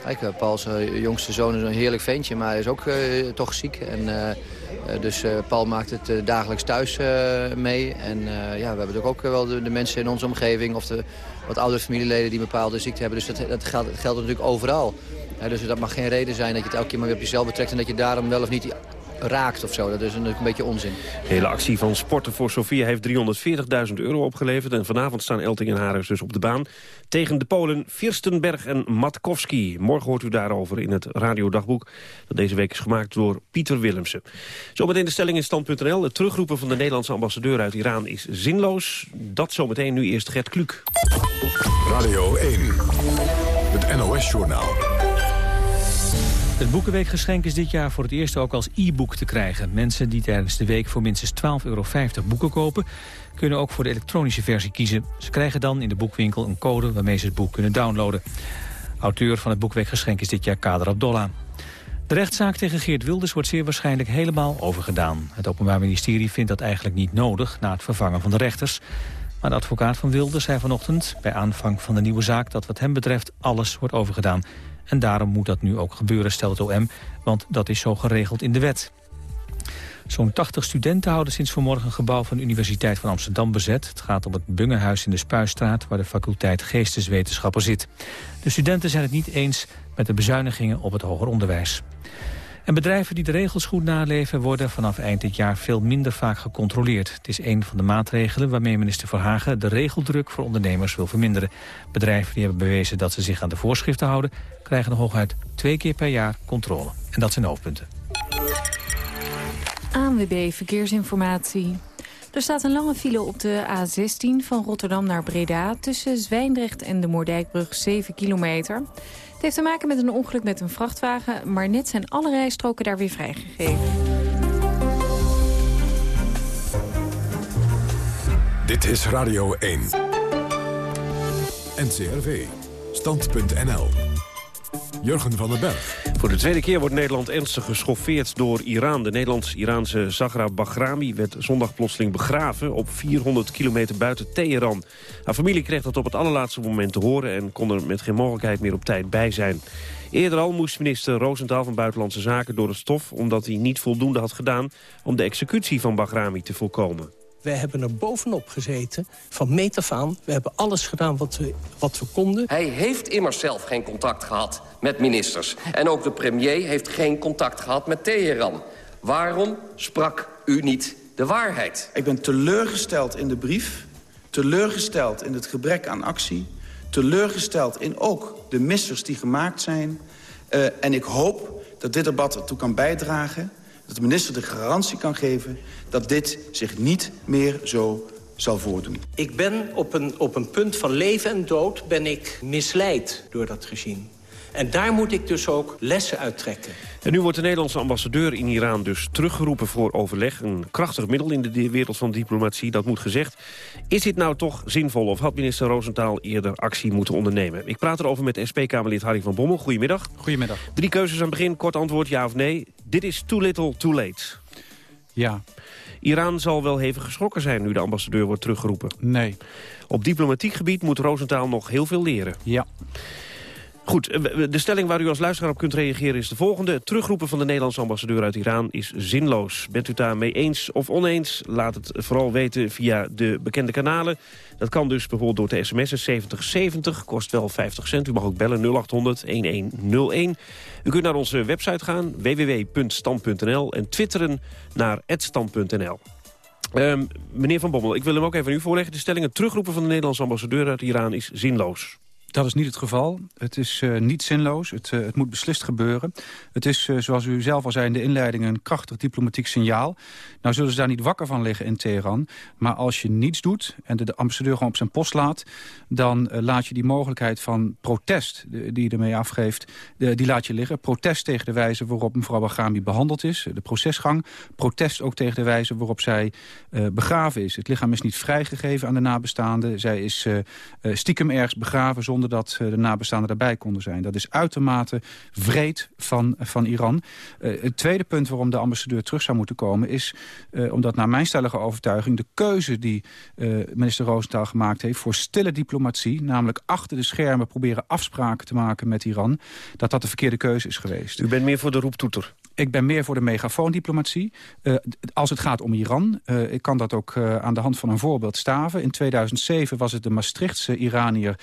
Kijk, Paul's jongste zoon is een heerlijk ventje, maar hij is ook toch ziek. En, dus Paul maakt het dagelijks thuis mee. En ja, we hebben ook wel de, mensen in onze omgeving... of de wat oudere familieleden die bepaalde ziekte hebben. Dus dat, dat, geldt, dat geldt natuurlijk overal. dus dat mag geen reden zijn dat je het elke keer maar weer op jezelf betrekt... en dat je daarom wel of niet raakt of zo. Dat is natuurlijk een beetje onzin. De hele actie van Sporten voor Sofia heeft 340.000 euro opgeleverd. En vanavond staan Elting en Haris dus op de baan. Tegen de Polen Firstenberg en Matkowski. Morgen hoort u daarover in het radiodagboek. Dat deze week is gemaakt door Pieter Willemsen. Zometeen de stelling in stand.nl. Het terugroepen van de Nederlandse ambassadeur uit Iran is zinloos. Dat zometeen nu eerst Gert Kluk. Radio 1. Het NOS-journaal. Het Boekenweekgeschenk is dit jaar voor het eerst ook als e-book te krijgen. Mensen die tijdens de week voor minstens 12,50 euro boeken kopen... kunnen ook voor de elektronische versie kiezen. Ze krijgen dan in de boekwinkel een code waarmee ze het boek kunnen downloaden. Auteur van het Boekweekgeschenk is dit jaar Kader Abdollah. De rechtszaak tegen Geert Wilders wordt zeer waarschijnlijk helemaal overgedaan. Het Openbaar Ministerie vindt dat eigenlijk niet nodig na het vervangen van de rechters. Maar de advocaat van Wilders zei vanochtend bij aanvang van de nieuwe zaak... dat wat hem betreft alles wordt overgedaan. En daarom moet dat nu ook gebeuren, stelt het OM, want dat is zo geregeld in de wet. Zo'n 80 studenten houden sinds vanmorgen een gebouw van de Universiteit van Amsterdam bezet. Het gaat om het Bungehuis in de Spuistraat, waar de faculteit Geesteswetenschappen zit. De studenten zijn het niet eens met de bezuinigingen op het hoger onderwijs. En bedrijven die de regels goed naleven worden vanaf eind dit jaar veel minder vaak gecontroleerd. Het is een van de maatregelen waarmee minister Verhagen de regeldruk voor ondernemers wil verminderen. Bedrijven die hebben bewezen dat ze zich aan de voorschriften houden, krijgen nog hooguit twee keer per jaar controle. En dat zijn hoofdpunten. ANWB Verkeersinformatie. Er staat een lange file op de A16 van Rotterdam naar Breda... tussen Zwijndrecht en de Moerdijkbrug 7 kilometer. Het heeft te maken met een ongeluk met een vrachtwagen... maar net zijn alle rijstroken daar weer vrijgegeven. Dit is Radio 1. NCRV. Stand.nl. Jurgen van den Berg. Voor de tweede keer wordt Nederland ernstig geschoffeerd door Iran. De Nederlands-Iraanse Zagra Bahrami werd zondag plotseling begraven... op 400 kilometer buiten Teheran. Haar familie kreeg dat op het allerlaatste moment te horen... en kon er met geen mogelijkheid meer op tijd bij zijn. Eerder al moest minister Roosentaal van Buitenlandse Zaken door het stof... omdat hij niet voldoende had gedaan om de executie van Bahrami te voorkomen. Wij hebben er bovenop gezeten, van meet af aan. We hebben alles gedaan wat we, wat we konden. Hij heeft immers zelf geen contact gehad met ministers. En ook de premier heeft geen contact gehad met Teheran. Waarom sprak u niet de waarheid? Ik ben teleurgesteld in de brief. Teleurgesteld in het gebrek aan actie. Teleurgesteld in ook de missers die gemaakt zijn. Uh, en ik hoop dat dit debat ertoe kan bijdragen... dat de minister de garantie kan geven dat dit zich niet meer zo zal voordoen. Ik ben op een, op een punt van leven en dood ben ik misleid door dat regime. En daar moet ik dus ook lessen uit trekken. En nu wordt de Nederlandse ambassadeur in Iran dus teruggeroepen voor overleg. Een krachtig middel in de wereld van diplomatie, dat moet gezegd. Is dit nou toch zinvol of had minister Roosentaal eerder actie moeten ondernemen? Ik praat erover met SP-Kamerlid Harry van Bommel. Goedemiddag. Goedemiddag. Drie keuzes aan het begin, kort antwoord ja of nee. Dit is too little, too late. Ja. Iran zal wel hevig geschrokken zijn nu de ambassadeur wordt teruggeroepen. Nee. Op diplomatiek gebied moet Roosentaal nog heel veel leren. Ja. Goed, de stelling waar u als luisteraar op kunt reageren is de volgende. Het terugroepen van de Nederlandse ambassadeur uit Iran is zinloos. Bent u daar mee eens of oneens? Laat het vooral weten via de bekende kanalen. Dat kan dus bijvoorbeeld door te sms'en 7070, kost wel 50 cent. U mag ook bellen 0800 1101. U kunt naar onze website gaan, www.stand.nl... en twitteren naar @stand.nl. Um, meneer Van Bommel, ik wil hem ook even aan u voorleggen. De stelling het terugroepen van de Nederlandse ambassadeur uit Iran is zinloos. Dat is niet het geval. Het is uh, niet zinloos. Het, uh, het, moet beslist gebeuren. Het is, uh, zoals u zelf al zei in de inleiding, een krachtig diplomatiek signaal. Nou zullen ze daar niet wakker van liggen in Teheran. Maar als je niets doet en de, de ambassadeur gewoon op zijn post laat... dan laat je die mogelijkheid van protest die je ermee afgeeft, die laat je liggen. Protest tegen de wijze waarop mevrouw Baghami behandeld is. De procesgang. Protest ook tegen de wijze waarop zij begraven is. Het lichaam is niet vrijgegeven aan de nabestaanden. Zij is stiekem ergens begraven zonder dat eh, de nabestaanden daarbij konden zijn. Dat is uitermate vreed van, van Iran. Uh, het tweede punt waarom de ambassadeur terug zou moeten komen... is uh, omdat naar mijn stellige overtuiging de keuze die uh, minister Roosentaal gemaakt heeft... voor stille diplomatie, namelijk achter de schermen proberen afspraken te maken met Iran... dat dat de verkeerde keuze is geweest. U bent meer voor de roeptoeter? Ik ben meer voor de megafoondiplomatie. Uh, als het gaat om Iran, uh, ik kan dat ook uh, aan de hand van een voorbeeld staven. In 2007 was het de Maastrichtse Iranier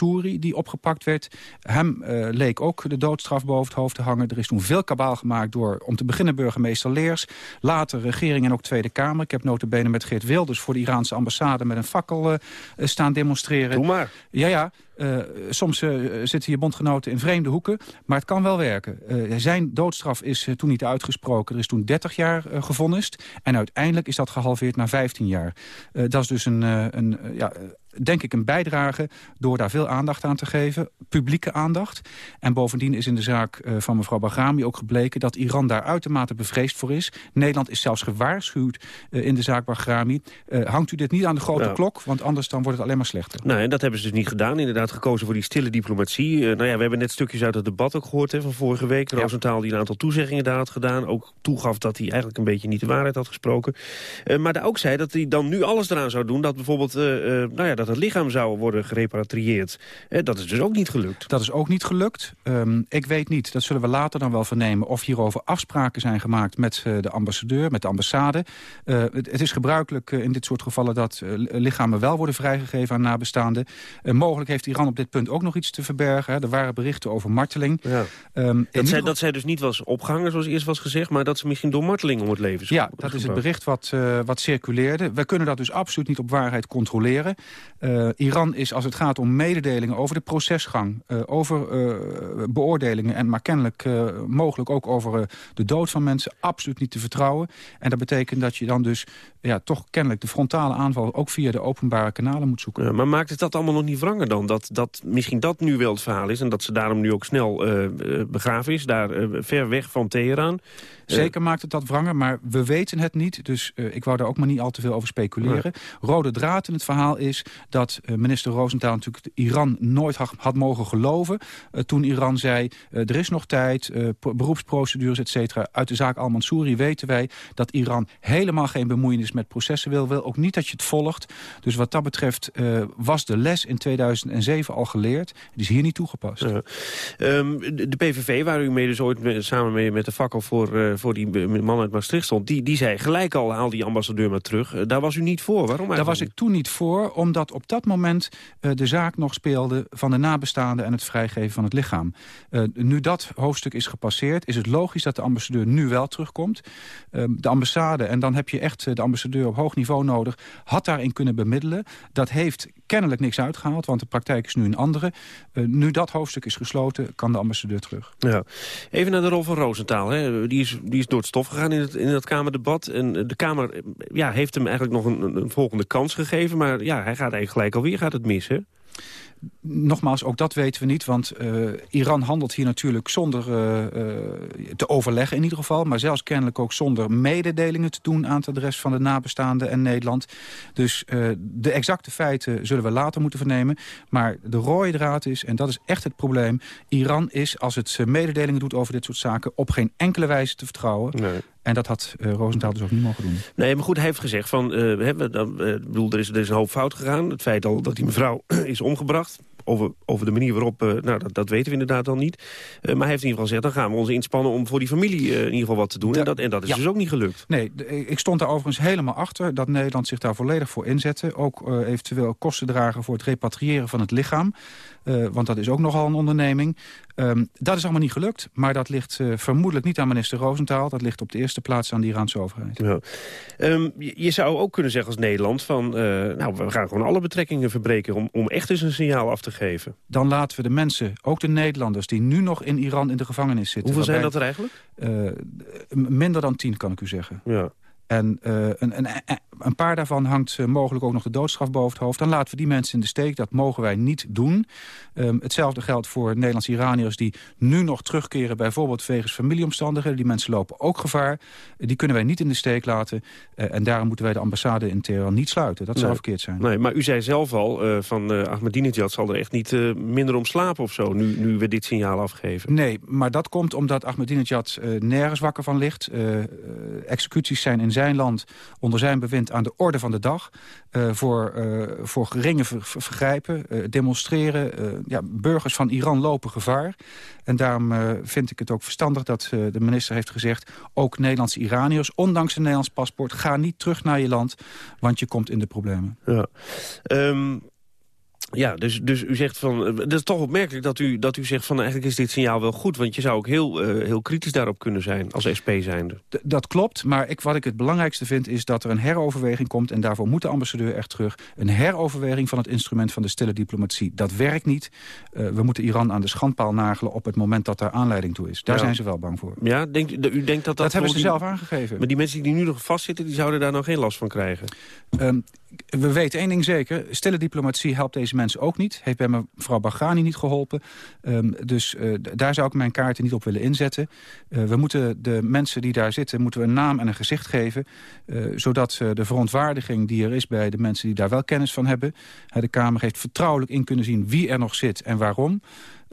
Al-Mansouri die opgepakt werd. Hem leek ook de doodstraf boven het hoofd te hangen. Er is toen veel kabaal gemaakt door, om te beginnen, burgemeester Leers. Later regering en ook Tweede Kamer. Ik heb notabene met Geert Wilders voor de Iraanse ambassade met een fakkel staan demonstreren. Doe maar. Ja, ja. Uh, soms uh, zitten je bondgenoten in vreemde hoeken, maar het kan wel werken. Uh, zijn doodstraf is toen niet uitgesproken. Er is toen 30 jaar gevonnist en uiteindelijk is dat gehalveerd naar 15 jaar. dat is dus een, een ja, denk ik een bijdrage door daar veel aandacht aan te geven. Publieke aandacht. En bovendien is in de zaak van mevrouw Bagrami ook gebleken... dat Iran daar uitermate bevreesd voor is. Nederland is zelfs gewaarschuwd in de zaak Bagrami. Hangt u dit niet aan de grote Nou. klok? Want anders dan wordt het alleen maar slechter. Nou, en dat hebben ze dus niet gedaan. Inderdaad gekozen voor die stille diplomatie. Uh, nou ja, we hebben net stukjes uit het debat ook gehoord hè, van vorige week. Ja. Roosentaal die een aantal toezeggingen daar had gedaan. Ook toegaf dat hij eigenlijk een beetje niet de waarheid had gesproken. Uh, maar daar ook zei dat hij dan nu alles eraan zou doen... dat bijvoorbeeld uh, nou ja, dat het lichaam zou worden gerepatrieerd. Dat is dus ook niet gelukt. Dat is ook niet gelukt. Um, ik weet niet, dat zullen we later dan wel vernemen... of hierover afspraken zijn gemaakt met de ambassadeur, met de ambassade. Het, het, is gebruikelijk in dit soort gevallen dat lichamen wel worden vrijgegeven aan nabestaanden. mogelijk heeft Iran op dit punt ook nog iets te verbergen. Hè. Er waren berichten over marteling. Ja. Um, dat, zij, dat zij dus niet was opgehangen, zoals eerst was gezegd... maar dat ze misschien door marteling om het leven Ja, dat is het bericht wat, wat circuleerde. We kunnen dat dus absoluut niet op waarheid controleren. Uh, Iran is, als het gaat om mededelingen over de procesgang... Uh, over uh, beoordelingen en maar kennelijk mogelijk ook over de dood van mensen... absoluut niet te vertrouwen. En dat betekent dat je dan dus ja, toch kennelijk de frontale aanval... ook via de openbare kanalen moet zoeken. Ja, maar maakt het dat allemaal nog niet wranger dan? Dat, dat misschien dat nu wel het verhaal is... en dat ze daarom nu ook snel begraven is, daar ver weg van Teheran... Zeker maakt het dat wranger, maar we weten het niet. Dus ik wou daar ook maar niet al te veel over speculeren. Ja. Rode draad in het verhaal is dat minister Rosenthal natuurlijk Iran nooit had, had mogen geloven. Toen Iran zei, er is nog tijd, beroepsprocedures, et cetera. Uit de zaak Al-Mansouri weten wij dat Iran helemaal geen bemoeienis met processen wil. Wil ook niet dat je het volgt. Dus wat dat betreft was de les in 2007 al geleerd. Het is hier niet toegepast. Um, de, PVV, waar u mee dus ooit mee, samen mee met de fakkel voor voor die man uit Maastricht stond... die, die zei gelijk al, haal die ambassadeur maar terug. Uh, daar was u niet voor. Waarom eigenlijk? Daar was ik toen niet voor, omdat op dat moment uh, de zaak nog speelde... van de nabestaanden en het vrijgeven van het lichaam. Nu dat hoofdstuk is gepasseerd, is het logisch dat de ambassadeur nu wel terugkomt. de ambassade, en dan heb je echt de ambassadeur op hoog niveau nodig... had daarin kunnen bemiddelen. Dat heeft kennelijk niks uitgehaald, want de praktijk ze nu in andere. nu dat hoofdstuk is gesloten, kan de ambassadeur terug. Ja. Even naar de rol van Roosentaal. Hè. Die, is, die is door het stof gegaan in het, in Kamerdebat. En de Kamer ja, heeft hem eigenlijk nog een, een volgende kans gegeven. Maar ja, hij gaat eigenlijk gelijk alweer gaat het mis? Nogmaals, ook dat weten we niet. Want uh, Iran handelt hier natuurlijk zonder uh, uh, te overleggen in ieder geval. Maar zelfs kennelijk ook zonder mededelingen te doen aan het adres van de nabestaanden en Nederland. Dus de exacte feiten zullen we later moeten vernemen. Maar de rode draad is, en dat is echt het probleem... Iran is, als het mededelingen doet over dit soort zaken... op geen enkele wijze te vertrouwen. Nee. En dat had uh, Rosenthal dus ook niet mogen doen. Nee, maar goed, hij heeft gezegd van... Uh, we, uh, bedoel, er, is, er is een hoop fout gegaan. Het feit al dat die mevrouw is omgebracht. Over, over de manier waarop, nou, dat, dat weten we inderdaad al niet. maar hij heeft in ieder geval gezegd, dan gaan we ons inspannen... om voor die familie in ieder geval wat te doen. en, dat, en dat is dus ook niet gelukt. Nee, ik stond daar overigens helemaal achter... dat Nederland zich daar volledig voor inzette. Ook eventueel kosten dragen voor het repatriëren van het lichaam. Want dat is ook nogal een onderneming. Um, dat is allemaal niet gelukt, maar dat ligt uh, vermoedelijk niet aan minister Roosentaal. Dat ligt op de eerste plaats aan de Iraanse overheid. Ja. Um, je, zou ook kunnen zeggen als Nederland van... Uh, nou, we gaan gewoon alle betrekkingen verbreken om, om echt eens een signaal af te geven. Dan laten we de mensen, ook de Nederlanders... die nu nog in Iran in de gevangenis zitten... Hoeveel zijn dat er eigenlijk? Minder dan tien, kan ik u zeggen. Ja. En uh, een, een, een, paar daarvan hangt uh, mogelijk ook nog de doodstraf boven het hoofd. Dan laten we die mensen in de steek. Dat mogen wij niet doen. Um, hetzelfde geldt voor Nederlandse Iraniërs die nu nog terugkeren... bijvoorbeeld wegens familieomstandigheden. Die mensen lopen ook gevaar. Uh, die kunnen wij niet in de steek laten. en daarom moeten wij de ambassade in Teheran niet sluiten. Dat zou verkeerd zijn. Nee, maar u zei zelf al van Ahmadinejad zal er echt niet minder om slapen of zo... Nu, nu we dit signaal afgeven. Nee, maar dat komt omdat Ahmadinejad nergens wakker van ligt. executies zijn in zijn land onder zijn bewind aan de orde van de dag. Uh, voor, uh, voor geringe ver vergrijpen, uh, demonstreren. ja, burgers van Iran lopen gevaar. En daarom vind ik het ook verstandig dat de minister heeft gezegd... ook Nederlandse Iraniërs, ondanks een Nederlands paspoort... ga niet terug naar je land, want je komt in de problemen. Ja. Um, ja, dus, dus u zegt van... Het is toch opmerkelijk dat u, dat u zegt van... eigenlijk is dit signaal wel goed. Want je zou ook heel, uh, heel kritisch daarop kunnen zijn als SP zijnde. D dat klopt, maar ik, wat ik het belangrijkste vind... is dat er een heroverweging komt... en daarvoor moet de ambassadeur echt terug. Een heroverweging van het instrument van de stille diplomatie. Dat werkt niet. Uh, we moeten Iran aan de schandpaal nagelen... op het moment dat daar aanleiding toe is. Daar ja. zijn ze wel bang voor. Ja, u denkt dat dat... Dat hebben ze die, zelf aangegeven. Maar die mensen die nu nog vastzitten... die zouden daar nog geen last van krijgen? Um, we weten één ding zeker. Stille diplomatie helpt deze mensen ook niet. Heeft bij mevrouw Baghani niet geholpen. Um, dus uh, daar zou ik mijn kaarten niet op willen inzetten. Uh, we moeten de mensen die daar zitten moeten we een naam en een gezicht geven. Uh, zodat de verontwaardiging die er is bij de mensen die daar wel kennis van hebben... de Kamer heeft vertrouwelijk in kunnen zien wie er nog zit en waarom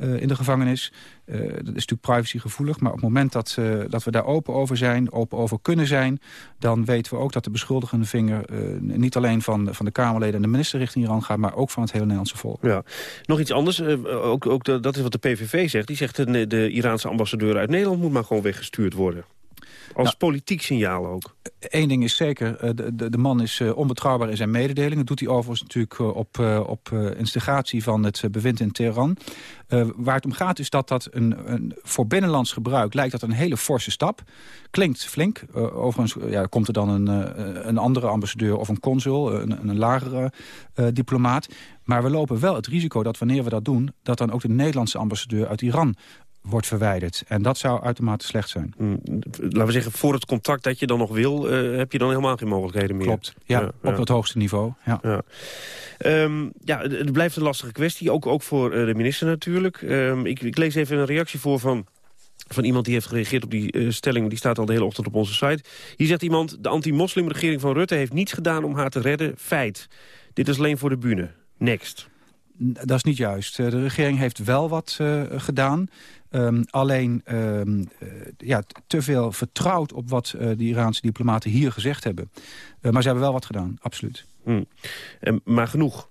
in de gevangenis. Uh, dat is natuurlijk privacygevoelig, maar op het moment dat, uh, dat we daar open over zijn, open over kunnen zijn, dan weten we ook dat de beschuldigende vinger niet alleen van, van de Kamerleden en de minister richting Iran gaat, maar ook van het hele Nederlandse volk. Ja. Nog iets anders, ook, ook dat is wat de PVV zegt. Die zegt de, de Iraanse ambassadeur uit Nederland moet maar gewoon weggestuurd worden. Als nou, politiek signaal ook. Eén ding is zeker, eh, de, de, de man is uh, onbetrouwbaar in zijn mededelingen. Dat doet hij overigens natuurlijk uh, op, op instigatie van het bewind in Teheran. waar het om gaat is dat dat een, een, voor binnenlands gebruik lijkt dat een hele forse stap. Klinkt flink. overigens ja, komt er dan een, een andere ambassadeur of een consul, een, een lagere diplomaat. Maar we lopen wel het risico dat wanneer we dat doen... dat dan ook de Nederlandse ambassadeur uit Iran wordt verwijderd. En dat zou uitermate slecht zijn. Hmm, laten we zeggen, voor het contact dat je dan nog wil... Uh, heb je dan helemaal geen mogelijkheden meer. Klopt, ja, ja op ja. het hoogste niveau. Ja. Ja. Um, ja, het blijft een lastige kwestie, ook, ook voor uh, de minister natuurlijk. Um, ik, ik lees even een reactie voor van van iemand die heeft gereageerd op die uh, stelling. Die staat al de hele ochtend op onze site. Hier zegt iemand, de anti-moslimregering van Rutte heeft niets gedaan om haar te redden. Feit. Dit is alleen voor de bühne. Next. Dat is niet juist. De regering heeft wel wat uh, gedaan. Um, alleen um, uh, ja, te veel vertrouwd op wat uh, de Iraanse diplomaten hier gezegd hebben. Uh, maar ze hebben wel wat gedaan, absoluut. Hmm. Maar genoeg?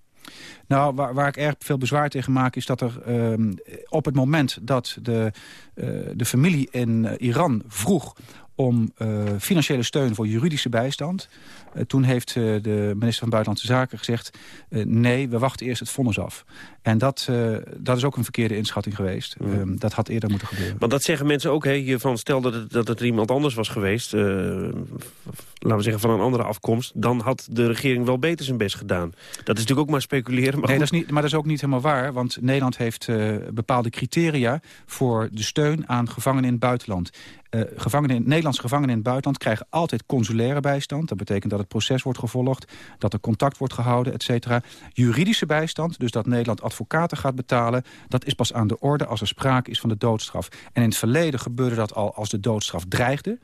Nou, waar, waar, ik erg veel bezwaar tegen maak... is dat er um, op het moment dat de, uh, de familie in Iran vroeg om uh, financiële steun voor juridische bijstand. Uh, toen heeft uh, de minister van Buitenlandse Zaken gezegd... nee, we wachten eerst het vonnis af. En dat, dat is ook een verkeerde inschatting geweest. Mm. Um, dat had eerder moeten gebeuren. Want dat zeggen mensen ook, hè, hiervan, stel dat het, dat het iemand anders was geweest... laten we zeggen van een andere afkomst... dan had de regering wel beter zijn best gedaan. Dat is natuurlijk ook maar speculeren. Maar nee, dat is niet, maar dat is ook niet helemaal waar. Want Nederland heeft bepaalde criteria voor de steun aan gevangenen in het buitenland. Uh, gevangenen in, Nederlandse gevangenen in het buitenland krijgen altijd consulaire bijstand. Dat betekent dat het proces wordt gevolgd, dat er contact wordt gehouden, et cetera. Juridische bijstand, dus dat Nederland advocaten gaat betalen... dat is pas aan de orde als er sprake is van de doodstraf. En in het verleden gebeurde dat al als de doodstraf dreigde.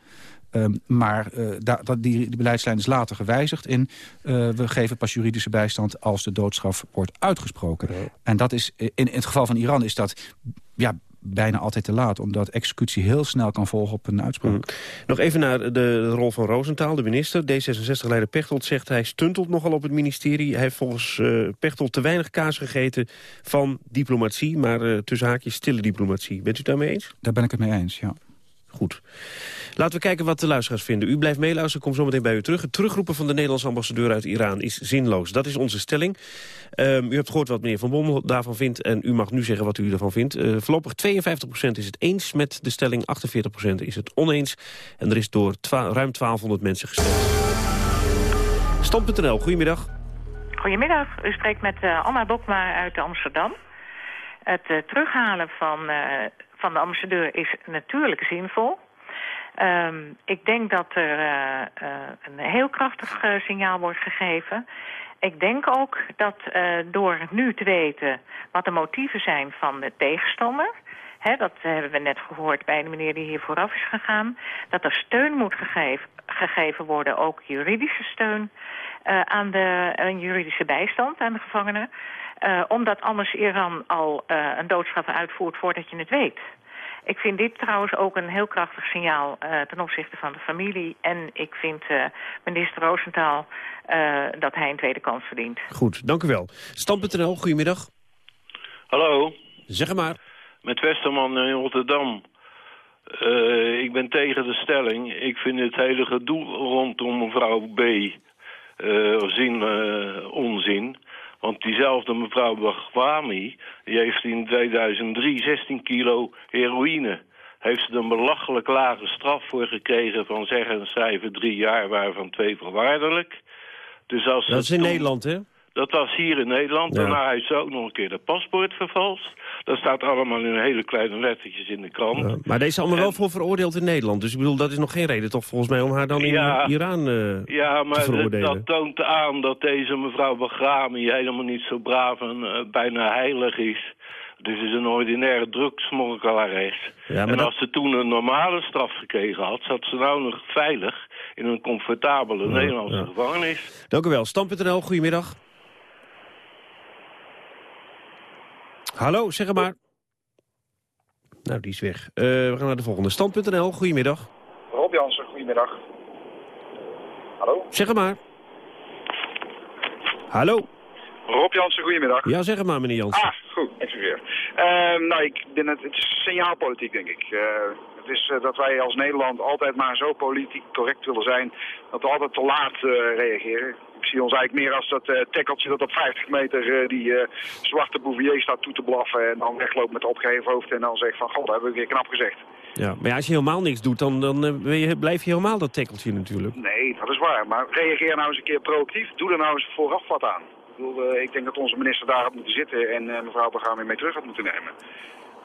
Um, maar uh, da, dat, die, die beleidslijn is later gewijzigd in... Uh, we geven pas juridische bijstand als de doodstraf wordt uitgesproken. Ja. En dat is, in, in het geval van Iran is dat ja, bijna altijd te laat. Omdat executie heel snel kan volgen op een uitspraak. Mm. Nog even naar de, de, rol van Roosentaal, de minister. D66-leider Pechtold zegt hij stuntelt nogal op het ministerie. Hij heeft volgens uh, Pechtold te weinig kaas gegeten van diplomatie. Maar uh, tussen haakjes stille diplomatie. Bent u daarmee eens? Daar ben ik het mee eens, ja. Goed. Laten we kijken wat de luisteraars vinden. U blijft meeluisteren, kom zo meteen bij u terug. Het terugroepen van de Nederlandse ambassadeur uit Iran is zinloos. Dat is onze stelling. Um, u hebt gehoord wat meneer Van Bommel daarvan vindt... en u mag nu zeggen wat u ervan vindt. Uh, voorlopig 52% is het eens met de stelling, 48% is het oneens. En er is door ruim 1200 mensen gestemd. Stand.nl, goedemiddag. Goedemiddag, u spreekt met uh, Anna Bokma uit Amsterdam. Het uh, terughalen van, van de ambassadeur is natuurlijk zinvol... Um, ik denk dat er uh, uh, een heel krachtig uh, signaal wordt gegeven. Ik denk ook dat door nu te weten wat de motieven zijn van de tegenstander... Hè, dat hebben we net gehoord bij de meneer die hier vooraf is gegaan... dat er steun moet gegeven, worden, ook juridische steun... aan de juridische bijstand aan de gevangenen... omdat anders Iran al een doodstraf uitvoert voordat je het weet... Ik vind dit trouwens ook een heel krachtig signaal uh, ten opzichte van de familie. En ik vind uh, minister Roosentaal uh, dat hij een tweede kans verdient. Goed, dank u wel. Stand.nl, goedemiddag. Hallo. Zeg maar. Met Westerman in Rotterdam. ik ben tegen de stelling. Ik vind het hele gedoe rondom mevrouw B. zin, onzin. Want diezelfde mevrouw Bagwami, die heeft in 2003 16 kilo heroïne. Heeft ze een belachelijk lage straf voor gekregen van zeggen en schrijven drie jaar, waarvan twee voorwaardelijk. Dus als dat is in Nederland, hè? Dat was hier in Nederland. Ja. Daarna heeft ze ook nog een keer de paspoort vervalst. Dat staat allemaal in hele kleine lettertjes in de krant. Ja, maar deze is allemaal wel voor veroordeeld in Nederland. Dus ik bedoel, dat is nog geen reden toch volgens mij om haar dan in ja, Iran uh, ja, maar te veroordelen. dat toont aan dat deze mevrouw Bagrami helemaal niet zo braaf en uh, bijna heilig is. Dus is een ordinaire drugsmokkelares. Ja, en als ze toen een normale straf gekregen had, zat ze nou nog veilig in een comfortabele Nederlandse gevangenis. Dank u wel. Stam.nl, goedemiddag. Hallo, zeg maar. Nou, die is weg. Uh, we gaan naar de volgende. Stand.nl, goedemiddag. Rob Jansen, goedemiddag. Hallo? Zeg maar. Hallo? Rob Jansen, goedemiddag. Ja, zeg maar, meneer Jansen. Ah, goed, excuseer. Uh, nou, ik denk het, het is signaalpolitiek, denk ik. Uh, het is uh, dat wij als Nederland altijd maar zo politiek correct willen zijn... dat we altijd te laat eh, reageren ik zie ons eigenlijk meer als dat uh, tekkeltje dat op 50 meter uh, die uh, zwarte bouvier staat toe te blaffen. En dan wegloopt met opgeheven hoofd en dan zegt van, god, dat hebben we weer knap gezegd. Ja, maar ja, als je helemaal niks doet, dan, dan je, blijf je helemaal dat tekkeltje natuurlijk. Nee, dat is waar. Maar reageer nou eens een keer proactief. Doe er nou eens vooraf wat aan. Ik, bedoel, ik denk dat onze minister daar had moeten zitten en mevrouw Begame mee terug had moeten nemen.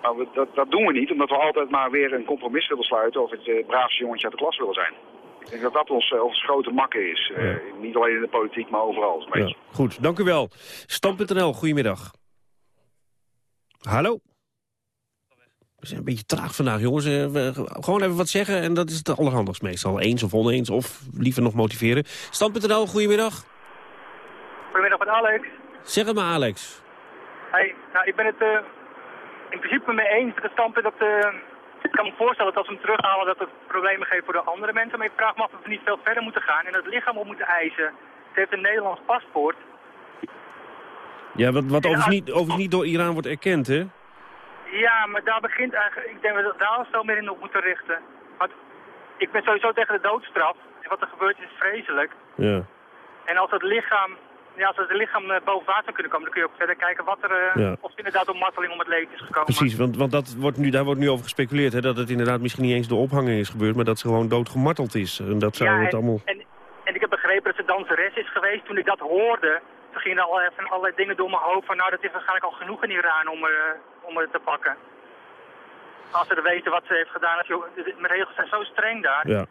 Maar we, dat, dat, doen we niet, omdat we altijd maar weer een compromis willen sluiten... of het braafste jongetje uit de klas willen zijn. Ik denk dat dat ons, uh, ons grote makken is. Uh, niet alleen in de politiek, maar overal. Ja. Goed, dank u wel. Stam.nl, goedemiddag. Hallo? We zijn een beetje traag vandaag, jongens. Uh, gewoon even wat zeggen en dat is het allerhandigst meestal. Eens of oneens, of liever nog motiveren. Stam.nl, goedemiddag. Goedemiddag met Alex. Zeg het maar, Alex. Hey, nou, ik ben het in principe mee eens met het standpunt dat ik kan me voorstellen dat als we hem terughalen dat het problemen geeft voor de andere mensen. Maar ik vraag me af of we niet veel verder moeten gaan en het lichaam op moeten eisen. Het heeft een Nederlands paspoort. Ja, wat, wat overigens, niet, overigens niet door Iran wordt erkend, hè? Ja, maar daar begint eigenlijk... Ik denk dat we daar veel meer in op moeten richten. Want ik ben sowieso tegen de doodstraf. Wat er gebeurt is vreselijk. Ja. En als het lichaam, ja, als het lichaam eh, boven water kunnen komen, dan kun je ook verder kijken wat er, eh, Ja. of het inderdaad om marteling om het leven is gekomen. Precies, want, want dat wordt nu, daar wordt nu over gespeculeerd... Hè, dat het inderdaad misschien niet eens door ophanging is gebeurd... maar dat ze gewoon doodgemarteld is. En dat zou Ja, het allemaal... en, en ik heb begrepen dat ze danseres is geweest. Toen ik dat hoorde, toen gingen er al even allerlei dingen door mijn hoofd van nou, dat is waarschijnlijk al genoeg in Iran om, eh om het te pakken. Als ze er weten wat ze heeft gedaan. Als je, de regels zijn zo streng daar. Ja.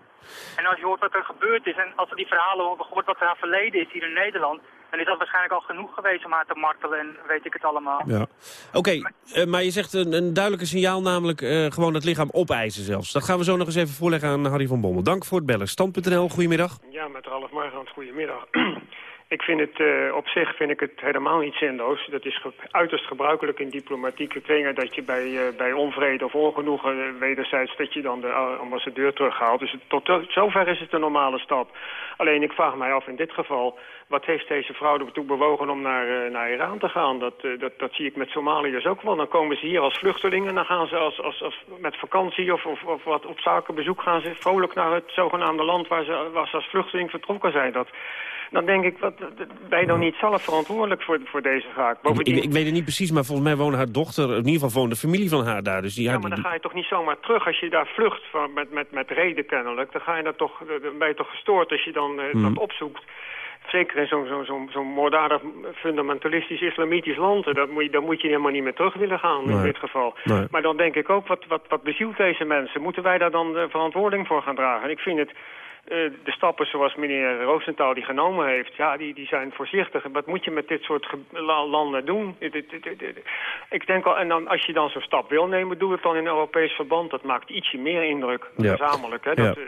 En als je hoort wat er gebeurd is en als we die verhalen gehoord wat er haar verleden is hier in Nederland, dan is dat waarschijnlijk al genoeg geweest om haar te martelen en weet ik het allemaal. Ja. Oké, eh, maar je zegt een, een duidelijke signaal, namelijk eh, gewoon het lichaam opeisen zelfs. Dat gaan we zo nog eens even voorleggen aan Harry van Bommel. Dank voor het bellen. Stand.nl, goedemiddag. Ja, met Ralf Margant, goedemiddag. ik vind het, eh, op zich vind ik het helemaal niet zinloos. Dat is uiterst gebruikelijk in diplomatieke kringen... dat je bij, eh, bij onvrede of ongenoegen eh, wederzijds... dat je dan de ambassadeur terughaalt. Dus tot zover is het een normale stap. Alleen ik vraag mij af in dit geval... wat heeft deze vrouw ertoe bewogen om naar, naar Iran te gaan? Dat, dat, dat zie ik met Somaliërs ook wel. Dan komen ze hier als vluchtelingen... dan gaan ze als, als, met vakantie of, of, of wat op zakenbezoek... gaan ze vrolijk naar het zogenaamde land... waar ze, ze als vluchteling vertrokken zijn. Dat, dan denk ik, wat, ben je dan niet zelf verantwoordelijk voor, voor deze zaak? Ik, Bovendien, ik, ik weet het niet precies, maar volgens mij woont haar dochter... in ieder geval woont de familie van haar daar. Dus die, ja, ja, maar dan ga je toch niet zomaar terug als je daar vlucht van, met, met, met reden kennelijk. Dan, ga je dat toch, dan ben je toch gestoord als je dan eh, Mhm. dat opzoekt. Zeker in zo'n zo, zo, zo'n moorddadig fundamentalistisch islamitisch land. eh, Dat moet je, dan moet je helemaal niet meer terug willen gaan in dit geval. Nee. Maar dan denk ik ook, wat, wat, wat bezielt deze mensen? Moeten wij daar dan de verantwoording voor gaan dragen? En ik vind het... eh, de stappen zoals meneer Roosentaal die genomen heeft, ja, die, die zijn voorzichtig. En wat moet je met dit soort landen doen? Ik denk al, en dan, als je dan zo'n stap wil nemen, doe het dan in Europees verband. Dat maakt ietsje meer indruk, Ja. gezamenlijk. Hè? Dat, eh,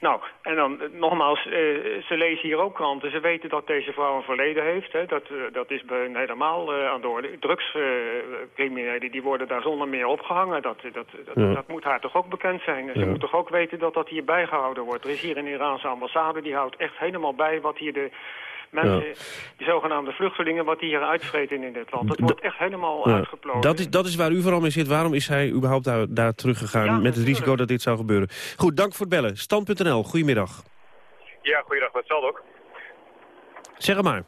nou, en dan eh, nogmaals, ze lezen hier ook kranten. Ze weten dat deze vrouw een verleden heeft. Hè? Dat, dat is bij hen helemaal aan de orde. Drugscriminelen, die worden daar zonder meer opgehangen. Dat, dat, dat, Ja. dat moet haar toch ook bekend zijn. Ze moet toch ook weten dat dat hier bijgehouden wordt. Er is hier een Iraanse ambassade, die houdt echt helemaal bij wat hier de mensen, die zogenaamde vluchtelingen, wat die hier uitvreten in dit land. Dat wordt echt helemaal Ja. uitgeplozen. Dat, is, dat is waar u vooral mee zit. Waarom is hij überhaupt daar, daar teruggegaan Ja, met het risico dat dit zou gebeuren? Goed, dank voor het bellen. Stand.nl, goedemiddag. Ja, goeiedag, met Saldok. Zeg het maar.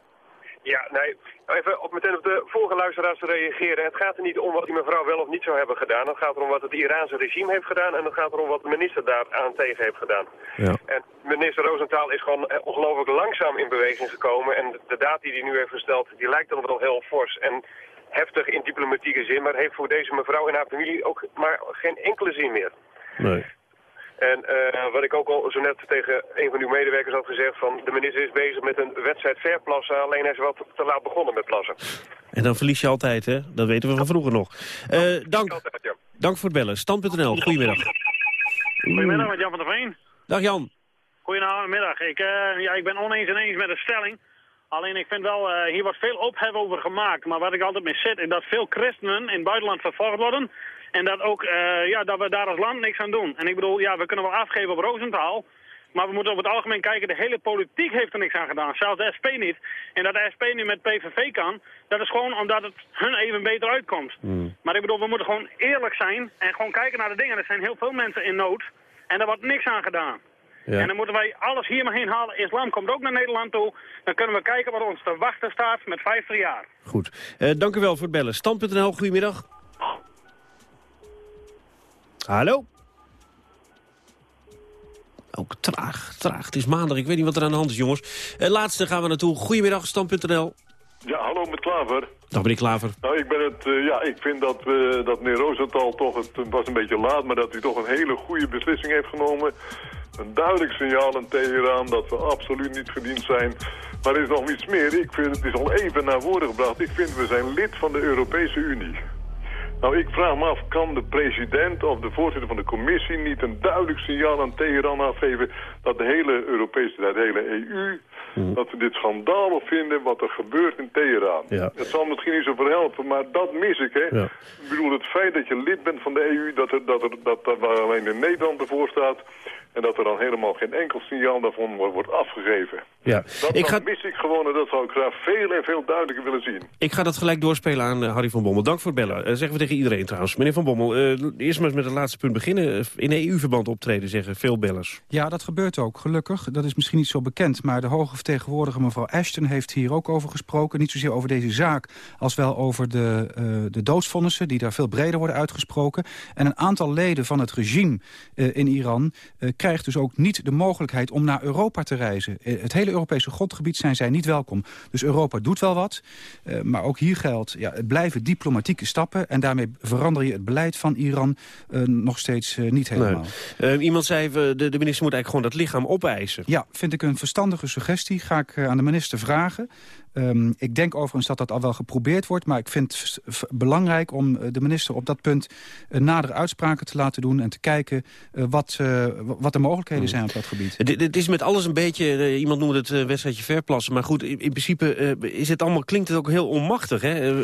Ja, nee, even op meteen op de vorige luisteraars te reageren. Het gaat er niet om wat die mevrouw wel of niet zou hebben gedaan. Het gaat erom wat het Iraanse regime heeft gedaan en het gaat erom wat de minister daar aan tegen heeft gedaan. Ja. En minister Roosentaal is gewoon eh, ongelooflijk langzaam in beweging gekomen. En de daad die hij nu heeft gesteld, die lijkt dan wel heel fors en heftig in diplomatieke zin. Maar heeft voor deze mevrouw en haar familie ook maar geen enkele zin meer. Nee. En eh, wat ik ook al zo net tegen een van uw medewerkers had gezegd... van de minister is bezig met een wedstrijd verplassen... alleen hij is wat te laat begonnen met plassen. En dan verlies je altijd, hè? Dat weten we van vroeger nog. Eh, dank. Dank voor het bellen. Stand.nl, goedemiddag. Goedemiddag met Jan van der Veen. Dag Jan. Goedemiddag. Ik, eh, ja, ik ben oneens en eens met de stelling. Alleen ik vind wel, eh, hier wordt veel ophef over gemaakt. Maar wat ik altijd mee zit, is dat veel christenen in het buitenland vervolgd worden. En dat, ook, eh, ja, dat we daar als land niks aan doen. En ik bedoel, ja, we kunnen wel afgeven op Roosentaal. Maar we moeten over het algemeen kijken, de hele politiek heeft er niks aan gedaan. Zelfs de SP niet. En dat de SP nu met PVV kan, dat is gewoon omdat het hun even beter uitkomt. Maar ik bedoel, we moeten gewoon eerlijk zijn en gewoon kijken naar de dingen. Er zijn heel veel mensen in nood en daar wordt niks aan gedaan. Ja. En dan moeten wij alles hier maar heen halen. Islam komt ook naar Nederland toe. Dan kunnen we kijken wat ons te wachten staat met 50 jaar. Goed. Eh, dank u wel voor het bellen. Stand.nl, goedemiddag. Hallo? Ook traag, traag. Het is maandag. Ik weet niet wat er aan de hand is, jongens. Eh, laatste gaan we naartoe. Goedemiddag, Stand.nl. Ja, hallo met Klaver. Dag meneer Klaver. Nou, ik ben het, eh, ja, ik vind dat, eh, dat meneer Rosenthal toch, het was een beetje laat, maar dat hij toch een hele goede beslissing heeft genomen. Een duidelijk signaal aan Teheran dat we absoluut niet verdiend zijn. Maar er is nog iets meer. Ik vind, het is al even naar woorden gebracht. Ik vind, we zijn lid van de Europese Unie. Nou, ik vraag me af, kan de president of de voorzitter van de commissie niet een duidelijk signaal aan Teheran afgeven dat de hele Europese, de hele EU dat we dit schandalig vinden wat er gebeurt in Teheran. Ja. Het zal misschien niet zoveel helpen, maar dat mis ik. Hè. Ja. Ik bedoel, het feit dat je lid bent van de EU, dat er, dat er dat, dat waar alleen in Nederland ervoor staat... en dat er dan helemaal geen enkel signaal daarvan wordt, afgegeven. Ja. Dat, Ik ga, mis ik gewoon en dat zou ik graag veel en veel duidelijker willen zien. ik ga dat gelijk doorspelen aan eh, Harry van Bommel. Dank voor het bellen. Eh, zeggen we tegen iedereen trouwens. Meneer van Bommel, eh, eerst maar eens met het laatste punt beginnen. In EU-verband optreden, zeggen veel bellers. Ja, dat gebeurt ook, gelukkig. Dat is misschien niet zo bekend, maar de hoge vertegenwoordiger mevrouw Ashton heeft hier ook over gesproken. Niet zozeer over deze zaak, als wel over de, uh, de doodsvonnissen... die daar veel breder worden uitgesproken. En een aantal leden van het regime uh, in Iran uh, krijgt dus ook niet de mogelijkheid om naar Europa te reizen. het hele Europese grondgebied zijn zij niet welkom. Dus Europa doet wel wat, maar ook hier geldt... Ja, het blijven diplomatieke stappen en daarmee verander je het beleid van Iran nog steeds niet helemaal. Nee. iemand zei, de, de minister moet eigenlijk gewoon dat lichaam opeisen. Ja, vind ik een verstandige suggestie. Ga ik aan de minister vragen. Um, ik denk overigens dat dat al wel geprobeerd wordt. Maar ik vind het belangrijk om de minister op dat punt uh, nadere uitspraken te laten doen. En te kijken uh, wat, wat de mogelijkheden zijn op dat gebied. Het is met alles een beetje, iemand noemde het wedstrijdje verplassen. Maar goed, in, in principe is het allemaal, klinkt het ook heel onmachtig. Hè?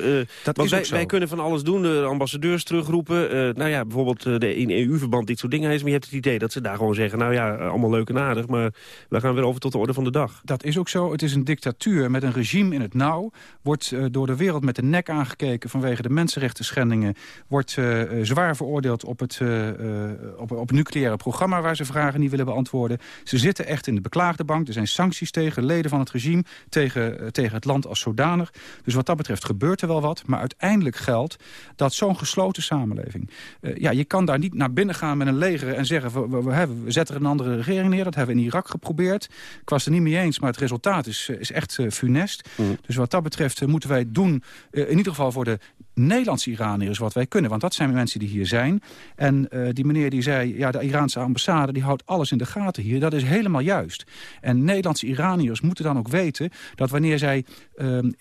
dat Want is wij, wij, kunnen van alles doen, de ambassadeurs terugroepen. nou ja, bijvoorbeeld de, in EU-verband dit soort dingen is. Maar je hebt het idee dat ze daar gewoon zeggen, nou ja, allemaal leuk en aardig. Maar we gaan weer over tot de orde van de dag. Dat is ook zo. Het is een dictatuur met een regime in het nauw. Wordt uh, door de wereld met de nek aangekeken vanwege de mensenrechten schendingen. Wordt uh, zwaar veroordeeld op het, op, op nucleaire programma waar ze vragen niet willen beantwoorden. Ze zitten echt in de beklaagde bank. Er zijn sancties tegen leden van het regime, tegen, tegen het land als zodanig. Dus wat dat betreft gebeurt er wel wat. Maar uiteindelijk geldt dat zo'n gesloten samenleving... ja, je kan daar niet naar binnen gaan met een leger en zeggen... We, we, we, we zetten een andere regering neer. Dat hebben we in Irak geprobeerd. Ik was er niet mee eens, maar het resultaat is, is echt funest. Mm. Dus wat dat betreft uh, moeten wij doen, uh, in ieder geval voor de Nederlandse Iraniërs wat wij kunnen. Want dat zijn mensen die hier zijn. En uh, die meneer die zei, ja, de Iraanse ambassade die houdt alles in de gaten hier. Dat is helemaal juist. En Nederlandse Iraniërs moeten dan ook weten dat wanneer zij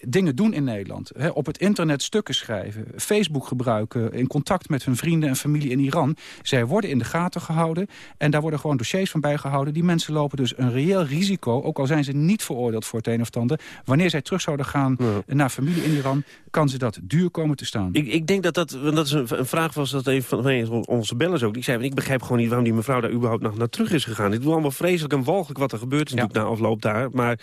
dingen doen in Nederland... Hè, op het internet stukken schrijven, Facebook gebruiken... in contact met hun vrienden en familie in Iran... zij worden in de gaten gehouden en daar worden gewoon dossiers van bijgehouden. Die mensen lopen dus een reëel risico, ook al zijn ze niet veroordeeld voor het een of het ander... wanneer zij terug zouden gaan ja. naar familie in Iran... kan ze dat duur komen te staan. Ik, ik denk dat dat, want dat is een, een vraag was dat een van, onze bellers ook. Die zei, ik begrijp gewoon niet waarom die mevrouw daar überhaupt nog naar terug is gegaan. Dit is allemaal vreselijk en walgelijk wat er gebeurt is ja. natuurlijk na afloop daar. Maar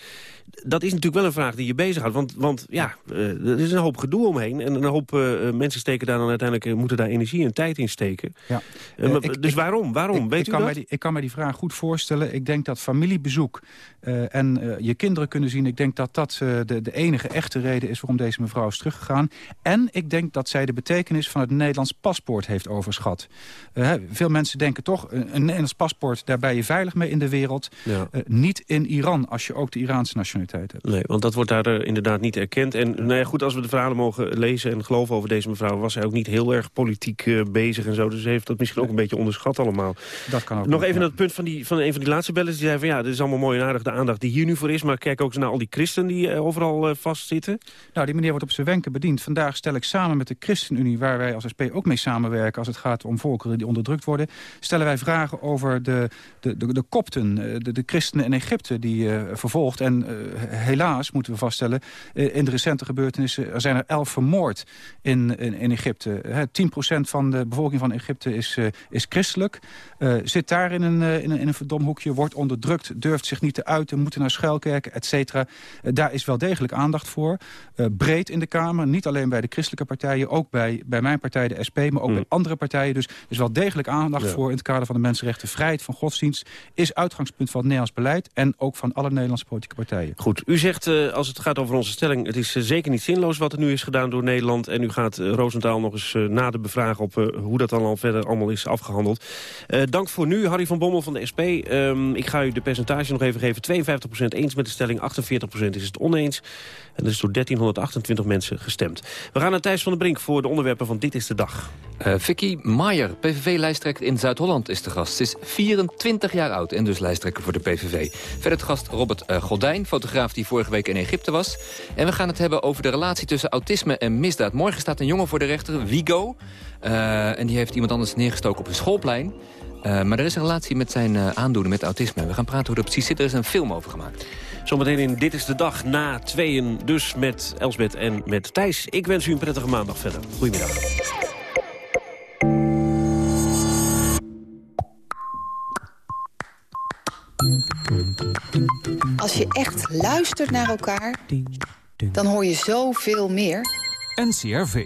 dat is natuurlijk wel een vraag die je bezighoudt. Want, want ja, uh, er is een hoop gedoe omheen. En een hoop uh, mensen steken daar dan uiteindelijk, moeten daar energie en tijd in steken. Ja. Maar, ik, dus ik, waarom? Waarom? Ik, Weet ik u kan dat? Mij die, ik kan mij die vraag goed voorstellen. Ik denk dat familiebezoek en je kinderen kunnen zien... ik denk dat dat de, de enige echte reden is waarom deze mevrouw is teruggegaan. En ik denk dat zij de betekenis van het Nederlands paspoort heeft overschat. Veel mensen denken toch, een, een Nederlands paspoort... daar ben je veilig mee in de wereld. Ja. Niet in Iran, als je ook de Iraanse nationaliteit hebt. Nee, want dat wordt daar inderdaad niet erkend. En nou ja, goed, als we de verhalen mogen lezen en geloven over deze mevrouw... was zij ook niet heel erg politiek bezig en zo. Dus ze heeft dat misschien ook een beetje onderschat allemaal. Dat kan ook. Nog even ja. dat punt van, die, van een van die laatste bellen. Die zei van ja, dit is allemaal mooi en aardig aandacht die hier nu voor is. Maar kijk ook eens naar al die christenen die overal vastzitten. Nou, die meneer wordt op zijn wenken bediend. Vandaag stel ik samen met de ChristenUnie, waar wij als SP ook mee samenwerken... als het gaat om volkeren die onderdrukt worden... stellen wij vragen over de, de, de, kopten, de, de christenen in Egypte die uh, vervolgd. En helaas, moeten we vaststellen, in de recente gebeurtenissen... zijn er elf vermoord in, in, Egypte. Hè, 10% van de bevolking van Egypte is, is christelijk. zit daar in een, in, een, in een verdom hoekje, wordt onderdrukt... durft zich niet te uiten, moet naar schuilkerken, et cetera. daar is wel degelijk aandacht voor. breed in de Kamer, niet alleen bij de christelijke partijen... ook bij, bij mijn partij, de SP, maar ook mm. bij andere partijen. Dus er is wel degelijk aandacht ja. voor in het kader van de mensenrechten. Vrijheid van godsdienst is uitgangspunt van het Nederlands beleid... en ook van alle Nederlandse politieke partijen. Goed, u zegt uh, als het gaat over onze stelling... het is uh, zeker niet zinloos wat er nu is gedaan door Nederland... en u gaat uh, Roosentaal nog eens nader bevragen op hoe dat dan al verder allemaal is afgehandeld. dank voor nu, Harry van Bommel van de SP. Um, ik ga u de percentage nog even geven. 52% eens met de stelling, 48% is het oneens. En er is door 1328 mensen gestemd. We gaan naar Thijs van der Brink voor de onderwerpen van Dit is de Dag. Uh, Vicky Maier, PVV-lijsttrekker in Zuid-Holland, is de gast. Ze is 24 jaar oud en dus lijsttrekker voor de PVV. Verder het gast Robert uh, Goldijn, fotograaf die vorige week in Egypte was. En we gaan het hebben over de relatie tussen autisme en misdaad. Morgen staat een jongen voor de rechter, Vigo. Uh, en die heeft iemand anders neergestoken op een schoolplein. Uh, maar er is een relatie met zijn uh, aandoening met autisme. We gaan praten hoe dat precies zit. Er is een film over gemaakt. Zometeen in Dit is de Dag na tweeën. Dus met Elsbeth en met Thijs. Ik wens u een prettige maandag verder. Goedemiddag. Als je echt luistert naar elkaar, dan hoor je zoveel meer. NCRV.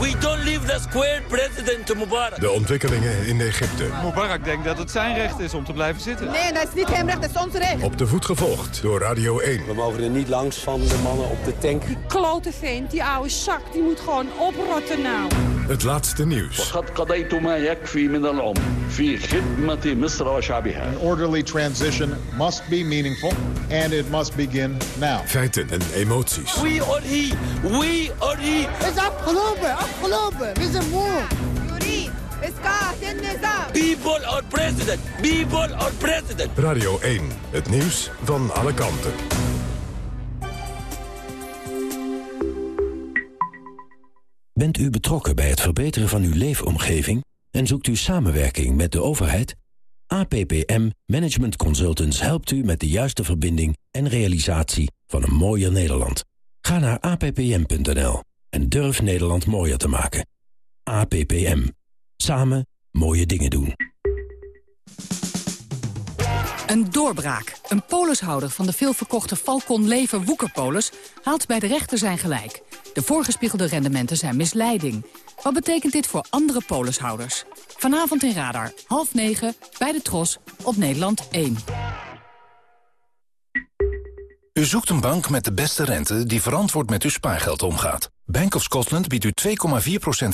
We don't leave the square, president Mubarak. De ontwikkelingen in Egypte. Mubarak denkt dat het zijn recht is om te blijven zitten. Nee, dat is niet hem recht, dat is ons recht. Op de voet gevolgd door Radio 1. We mogen er niet langs van de mannen op de tank. Die klote vent, die oude zak, die moet gewoon oprotten nou. Het laatste nieuws. An orderly transition must be meaningful and it must begin now. Feiten en emoties. We are he. We are he. Het is afgelopen, afgelopen. We zijn moe. People are president. People are president. Radio 1. Het nieuws van alle kanten. Bent u betrokken bij het verbeteren van uw leefomgeving en zoekt u samenwerking met de overheid? APPM Management Consultants helpt u met de juiste verbinding en realisatie van een mooier Nederland. Ga naar appm.nl en durf Nederland mooier te maken. APPM. Samen mooie dingen doen. Een doorbraak. Een polishouder van de veelverkochte Falcon Lever Woekerpolis... haalt bij de rechter zijn gelijk. De voorgespiegelde rendementen zijn misleiding. Wat betekent dit voor andere polishouders? Vanavond in Radar, half negen, bij de Tros, op Nederland 1. U zoekt een bank met de beste rente die verantwoord met uw spaargeld omgaat. Bank of Scotland biedt u 2,4%